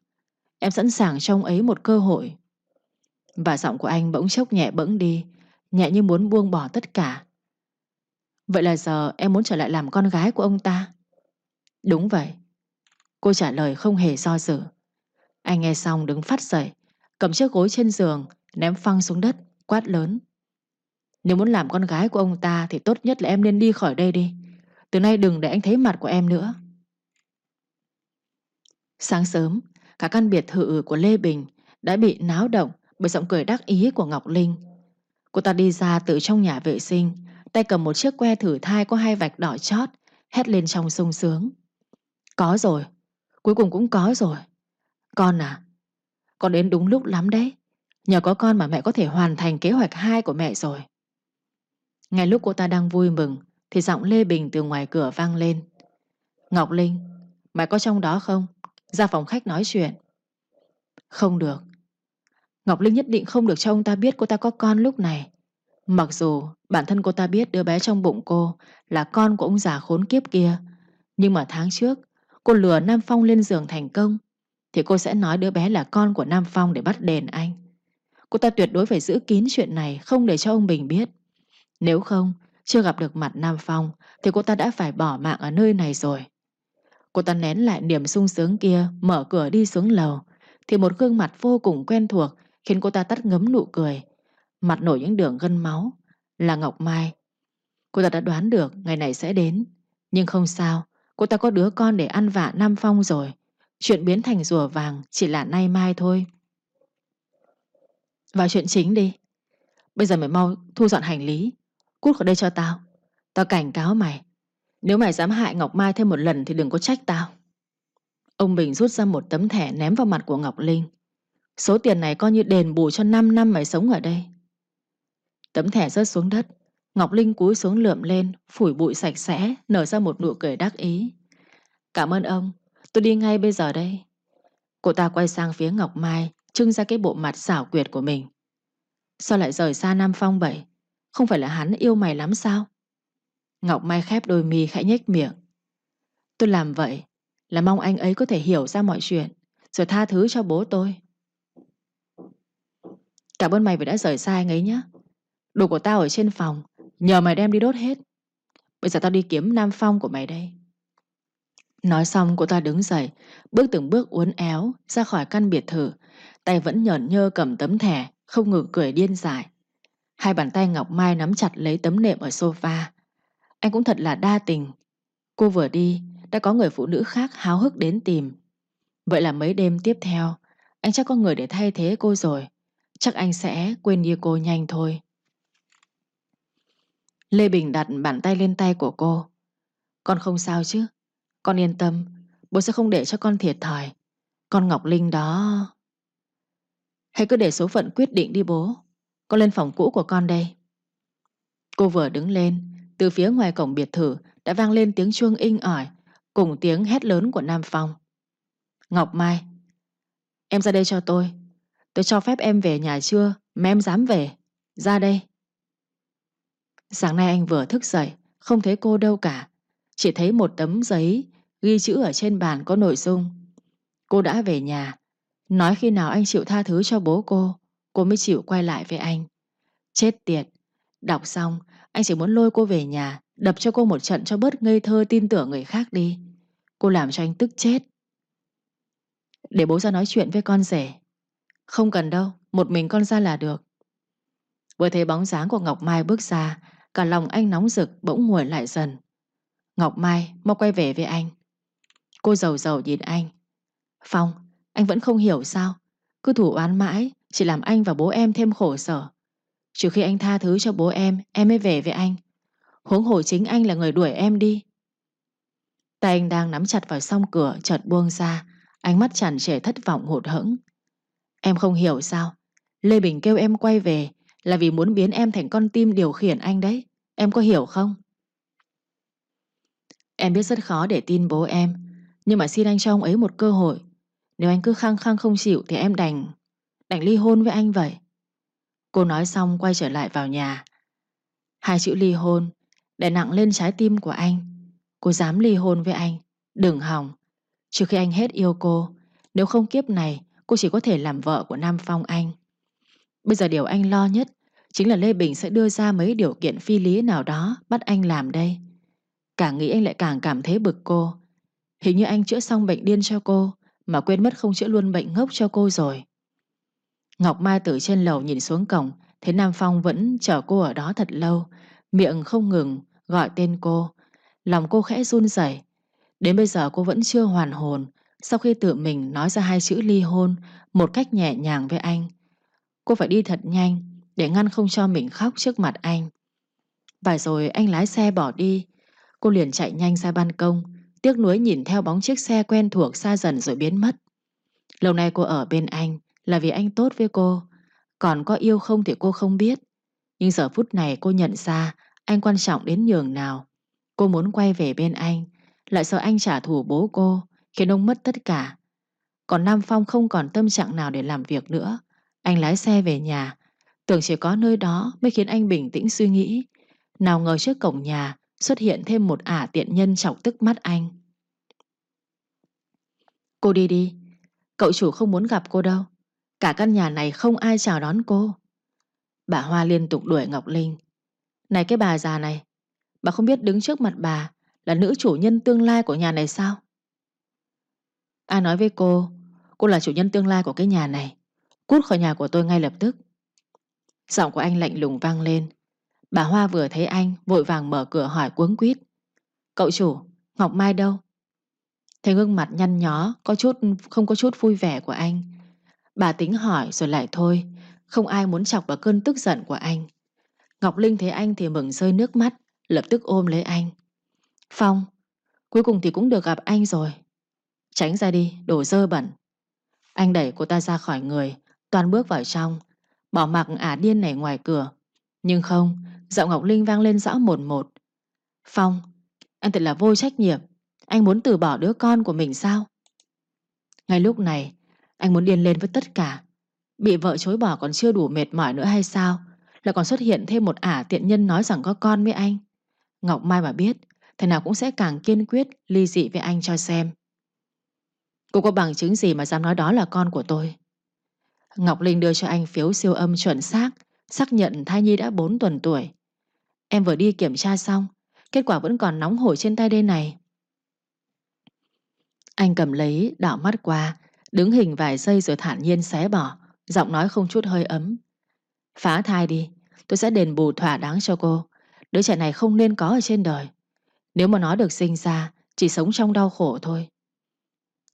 Em sẵn sàng cho ông ấy một cơ hội. Và giọng của anh bỗng chốc nhẹ bẫng đi, Nhẹ như muốn buông bỏ tất cả. Vậy là giờ em muốn trở lại làm con gái của ông ta? Đúng vậy. Cô trả lời không hề do dự. Anh nghe xong đứng phát dậy, Cầm chiếc gối trên giường, Ném phăng xuống đất, Quát lớn. Nếu muốn làm con gái của ông ta Thì tốt nhất là em nên đi khỏi đây đi. Từ nay đừng để anh thấy mặt của em nữa. Sáng sớm, Cả căn biệt thự của Lê Bình Đã bị náo động bởi giọng cười đắc ý của Ngọc Linh. Cô ta đi ra từ trong nhà vệ sinh, Tay cầm một chiếc que thử thai có hai vạch đỏ chót, Hét lên trong sung sướng. Có rồi, Cuối cùng cũng có rồi. Con à Con đến đúng lúc lắm đấy. Nhờ có con mà mẹ có thể hoàn thành kế hoạch 2 của mẹ rồi. Ngay lúc cô ta đang vui mừng, Thì giọng Lê Bình từ ngoài cửa vang lên. Ngọc Linh, Mày có trong đó không? Ra phòng khách nói chuyện. Không được. Ngọc Linh nhất định không được cho ông ta biết cô ta có con lúc này Mặc dù bản thân cô ta biết đứa bé trong bụng cô là con của ông già khốn kiếp kia, nhưng mà tháng trước cô lừa Nam Phong lên giường thành công, thì cô sẽ nói đứa bé là con của Nam Phong để bắt đền anh. Cô ta tuyệt đối phải giữ kín chuyện này không để cho ông Bình biết. Nếu không, chưa gặp được mặt Nam Phong thì cô ta đã phải bỏ mạng ở nơi này rồi. Cô ta nén lại niềm sung sướng kia, mở cửa đi xuống lầu, thì một gương mặt vô cùng quen thuộc khiến cô ta tắt ngấm nụ cười, mặt nổi những đường gân máu, là Ngọc Mai. Cô ta đã đoán được ngày này sẽ đến, nhưng không sao, cô ta có đứa con để ăn vạ Nam Phong rồi. Chuyện biến thành rùa vàng chỉ là nay mai thôi. Vào chuyện chính đi. Bây giờ mày mau thu dọn hành lý, cút khỏi đây cho tao. Tao cảnh cáo mày, nếu mày dám hại Ngọc Mai thêm một lần thì đừng có trách tao. Ông Bình rút ra một tấm thẻ ném vào mặt của Ngọc Linh. Số tiền này coi như đền bù cho 5 năm mày sống ở đây. Tấm thẻ rớt xuống đất, Ngọc Linh cúi xuống lượm lên, Phủi bụi sạch sẽ, Nở ra một nụ cười đắc ý. Cảm ơn ông, Tôi đi ngay bây giờ đây. Cô ta quay sang phía Ngọc Mai, Trưng ra cái bộ mặt xảo quyệt của mình. Sao lại rời xa Nam Phong vậy? Không phải là hắn yêu mày lắm sao? Ngọc Mai khép đôi mi khẽ nhếch miệng. Tôi làm vậy Là mong anh ấy có thể hiểu ra mọi chuyện, Rồi tha thứ cho bố tôi. Cảm ơn mày vì đã rời xa anh ấy nhé. Đồ của tao ở trên phòng, Nhờ mày đem đi đốt hết. Bây giờ tao đi kiếm Nam Phong của mày đây. Nói xong, cô ta đứng dậy, Bước từng bước uốn éo Ra khỏi căn biệt thự. Tay vẫn nhởn nhơ cầm tấm thẻ, Không ngừng cười điên dại. Hai bàn tay Ngọc Mai nắm chặt lấy tấm nệm ở sofa. Anh cũng thật là đa tình. Cô vừa đi, Đã có người phụ nữ khác háo hức đến tìm. Vậy là mấy đêm tiếp theo, Anh chắc có người để thay thế cô rồi. Chắc anh sẽ quên đi cô nhanh thôi Lê Bình đặt bàn tay lên tay của cô. Con không sao chứ? Con yên tâm, bố sẽ không để cho con thiệt thòi. Con Ngọc Linh đó... Hãy cứ để số phận quyết định đi bố. Con lên phòng cũ của con đây. Cô vừa đứng lên, từ phía ngoài cổng biệt thự đã vang lên tiếng chuông inh ỏi, cùng tiếng hét lớn của Nam Phong. Ngọc Mai, em ra đây cho tôi. Tôi cho phép em về nhà chưa, mà em dám về. Ra đây. Sáng nay anh vừa thức dậy, không thấy cô đâu cả. Chỉ thấy một tấm giấy ghi chữ ở trên bàn có nội dung. Cô đã về nhà. Nói khi nào anh chịu tha thứ cho bố cô, cô mới chịu quay lại với anh. Chết tiệt. Đọc xong, anh chỉ muốn lôi cô về nhà, đập cho cô một trận cho bớt ngây thơ tin tưởng người khác đi. Cô làm cho anh tức chết. Để bố ra nói chuyện với con rể. Không cần đâu, một mình con ra là được. Vừa thấy bóng dáng của Ngọc Mai bước ra, cả lòng anh nóng rực bỗng nguội lại dần. Ngọc Mai mau quay về với anh. Cô giàu giàu nhìn anh. Phong, anh vẫn không hiểu sao. Cứ thủ oán mãi, chỉ làm anh và bố em thêm khổ sở. Trừ khi anh tha thứ cho bố em, em mới về với anh. Huống hồ chính anh là người đuổi em đi. Tay anh đang nắm chặt vào song cửa chợt buông ra, ánh mắt tràn trề thất vọng hụt hẫng. Em không hiểu sao, Lê Bình kêu em quay về là vì muốn biến em thành con tim điều khiển anh đấy. Em có hiểu không? Em biết rất khó để tin bố em, nhưng mà xin anh cho ông ấy một cơ hội. Nếu anh cứ khăng khăng không chịu thì em đành, đành ly hôn với anh vậy. Cô nói xong quay trở lại vào nhà. Hai chữ ly hôn đè nặng lên trái tim của anh. Cô dám ly hôn với anh, đừng hỏng. Trừ khi anh hết yêu cô, nếu không kiếp này cô chỉ có thể làm vợ của Nam Phong anh. Bây giờ điều anh lo nhất chính là Lê Bình sẽ đưa ra mấy điều kiện phi lý nào đó bắt anh làm đây. Càng nghĩ anh lại càng cảm thấy bực cô. Hình như anh chữa xong bệnh điên cho cô, mà quên mất không chữa luôn bệnh ngốc cho cô rồi. Ngọc Mai từ trên lầu nhìn xuống cổng, thấy Nam Phong vẫn chờ cô ở đó thật lâu, miệng không ngừng gọi tên cô. Lòng cô khẽ run rẩy. Đến bây giờ cô vẫn chưa hoàn hồn sau khi tự mình nói ra hai chữ ly hôn một cách nhẹ nhàng với anh. Cô phải đi thật nhanh để ngăn không cho mình khóc trước mặt anh. Và rồi anh lái xe bỏ đi. Cô liền chạy nhanh ra ban công, tiếc nuối nhìn theo bóng chiếc xe quen thuộc xa dần rồi biến mất. Lâu nay cô ở bên anh là vì anh tốt với cô. Còn có yêu không thì cô không biết. Nhưng giờ phút này cô nhận ra anh quan trọng đến nhường nào. Cô muốn quay về bên anh, lại sợ anh trả thù bố cô, khiến ông mất tất cả. Còn Nam Phong không còn tâm trạng nào để làm việc nữa. Anh lái xe về nhà, tưởng chỉ có nơi đó mới khiến anh bình tĩnh suy nghĩ. Nào ngờ trước cổng nhà xuất hiện thêm một ả tiện nhân chọc tức mắt anh. Cô đi đi, cậu chủ không muốn gặp cô đâu. Cả căn nhà này không ai chào đón cô. Bà Hoa liên tục đuổi Ngọc Linh. Này cái bà già này, bà không biết đứng trước mặt bà là nữ chủ nhân tương lai của nhà này sao? Ai nói với cô, cô là chủ nhân tương lai của cái nhà này. Cút khỏi nhà của tôi ngay lập tức. Giọng của anh lạnh lùng vang lên. Bà Hoa vừa thấy anh, vội vàng mở cửa hỏi cuống quýt. Cậu chủ, Ngọc Mai đâu? Thấy gương mặt nhăn nhó, có chút không có chút vui vẻ của anh. Bà tính hỏi rồi lại thôi, không ai muốn chọc vào cơn tức giận của anh. Ngọc Linh thấy anh thì mừng rơi nước mắt, lập tức ôm lấy anh. Phong, cuối cùng thì cũng được gặp anh rồi. Tránh ra đi, đổ dơ bẩn. Anh đẩy cô ta ra khỏi người, toàn bước vào trong, bỏ mặc ả điên này ngoài cửa. Nhưng không, giọng Ngọc Linh vang lên rõ một một. Phong, anh thật là vô trách nhiệm. Anh muốn từ bỏ đứa con của mình sao? Ngay lúc này, anh muốn điên lên với tất cả. Bị vợ chối bỏ còn chưa đủ mệt mỏi nữa hay sao? Lại còn xuất hiện thêm một ả tiện nhân nói rằng có con với anh. Ngọc Mai mà biết, thế nào cũng sẽ càng kiên quyết ly dị với anh cho xem. Cô có bằng chứng gì mà dám nói đó là con của tôi? Ngọc Linh đưa cho anh phiếu siêu âm chuẩn xác, xác nhận thai nhi đã 4 tuần tuổi. Em vừa đi kiểm tra xong, kết quả vẫn còn nóng hổi trên tay đây này. Anh cầm lấy, đảo mắt qua, đứng hình vài giây rồi thản nhiên xé bỏ, giọng nói không chút hơi ấm. Phá thai đi, tôi sẽ đền bù thỏa đáng cho cô. Đứa trẻ này không nên có ở trên đời. Nếu mà nó được sinh ra, chỉ sống trong đau khổ thôi.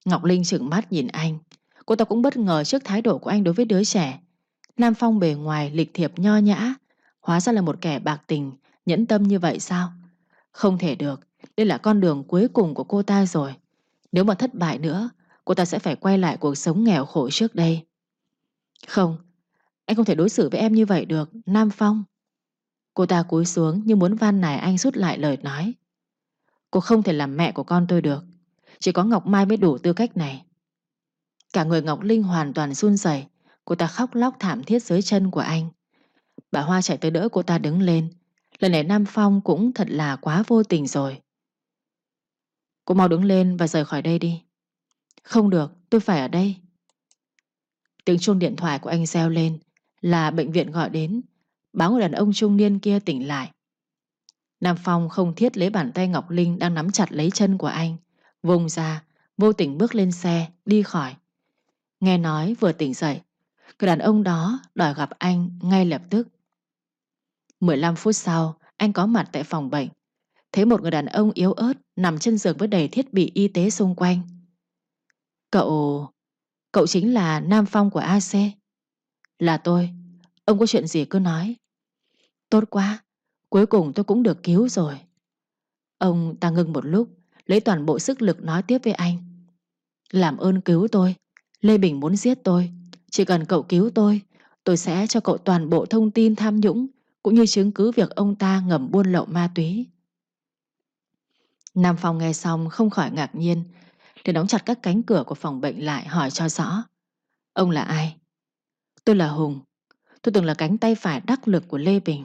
Ngọc Linh trừng mắt nhìn anh. Cô ta cũng bất ngờ trước thái độ của anh đối với đứa trẻ. Nam Phong bề ngoài lịch thiệp nho nhã, hóa ra là một kẻ bạc tình, nhẫn tâm như vậy sao? Không thể được, đây là con đường cuối cùng của cô ta rồi. Nếu mà thất bại nữa, cô ta sẽ phải quay lại cuộc sống nghèo khổ trước đây. Không, anh không thể đối xử với em như vậy được, Nam Phong. Cô ta cúi xuống như muốn van nài anh rút lại lời nói. Cô không thể làm mẹ của con tôi được. Chỉ có Ngọc Mai mới đủ tư cách này. Cả người Ngọc Linh hoàn toàn run rẩy, cô ta khóc lóc thảm thiết dưới chân của anh. Bà Hoa chạy tới đỡ cô ta đứng lên. Lần này Nam Phong cũng thật là quá vô tình rồi. Cô mau đứng lên và rời khỏi đây đi. Không được, tôi phải ở đây. Tiếng chuông điện thoại của anh reo lên là bệnh viện gọi đến, báo người đàn ông trung niên kia tỉnh lại. Nam Phong không thiết lấy bàn tay Ngọc Linh đang nắm chặt lấy chân của anh, vùng ra, vô tình bước lên xe, đi khỏi. Nghe nói vừa tỉnh dậy, người đàn ông đó đòi gặp anh ngay lập tức. 15 phút sau, anh có mặt tại phòng bệnh. Thấy một người đàn ông yếu ớt nằm trên giường với đầy thiết bị y tế xung quanh. Cậu... Cậu chính là Nam Phong của AC. Là tôi. Ông có chuyện gì cứ nói. Tốt quá. Cuối cùng tôi cũng được cứu rồi. Ông ta ngưng một lúc, lấy toàn bộ sức lực nói tiếp với anh. Làm ơn cứu tôi. Lê Bình muốn giết tôi. Chỉ cần cậu cứu tôi, tôi sẽ cho cậu toàn bộ thông tin tham nhũng cũng như chứng cứ việc ông ta ngầm buôn lậu ma túy. Nam Phong nghe xong không khỏi ngạc nhiên, để đóng chặt các cánh cửa của phòng bệnh lại hỏi cho rõ. Ông là ai? Tôi là Hùng. Tôi từng là cánh tay phải đắc lực của Lê Bình.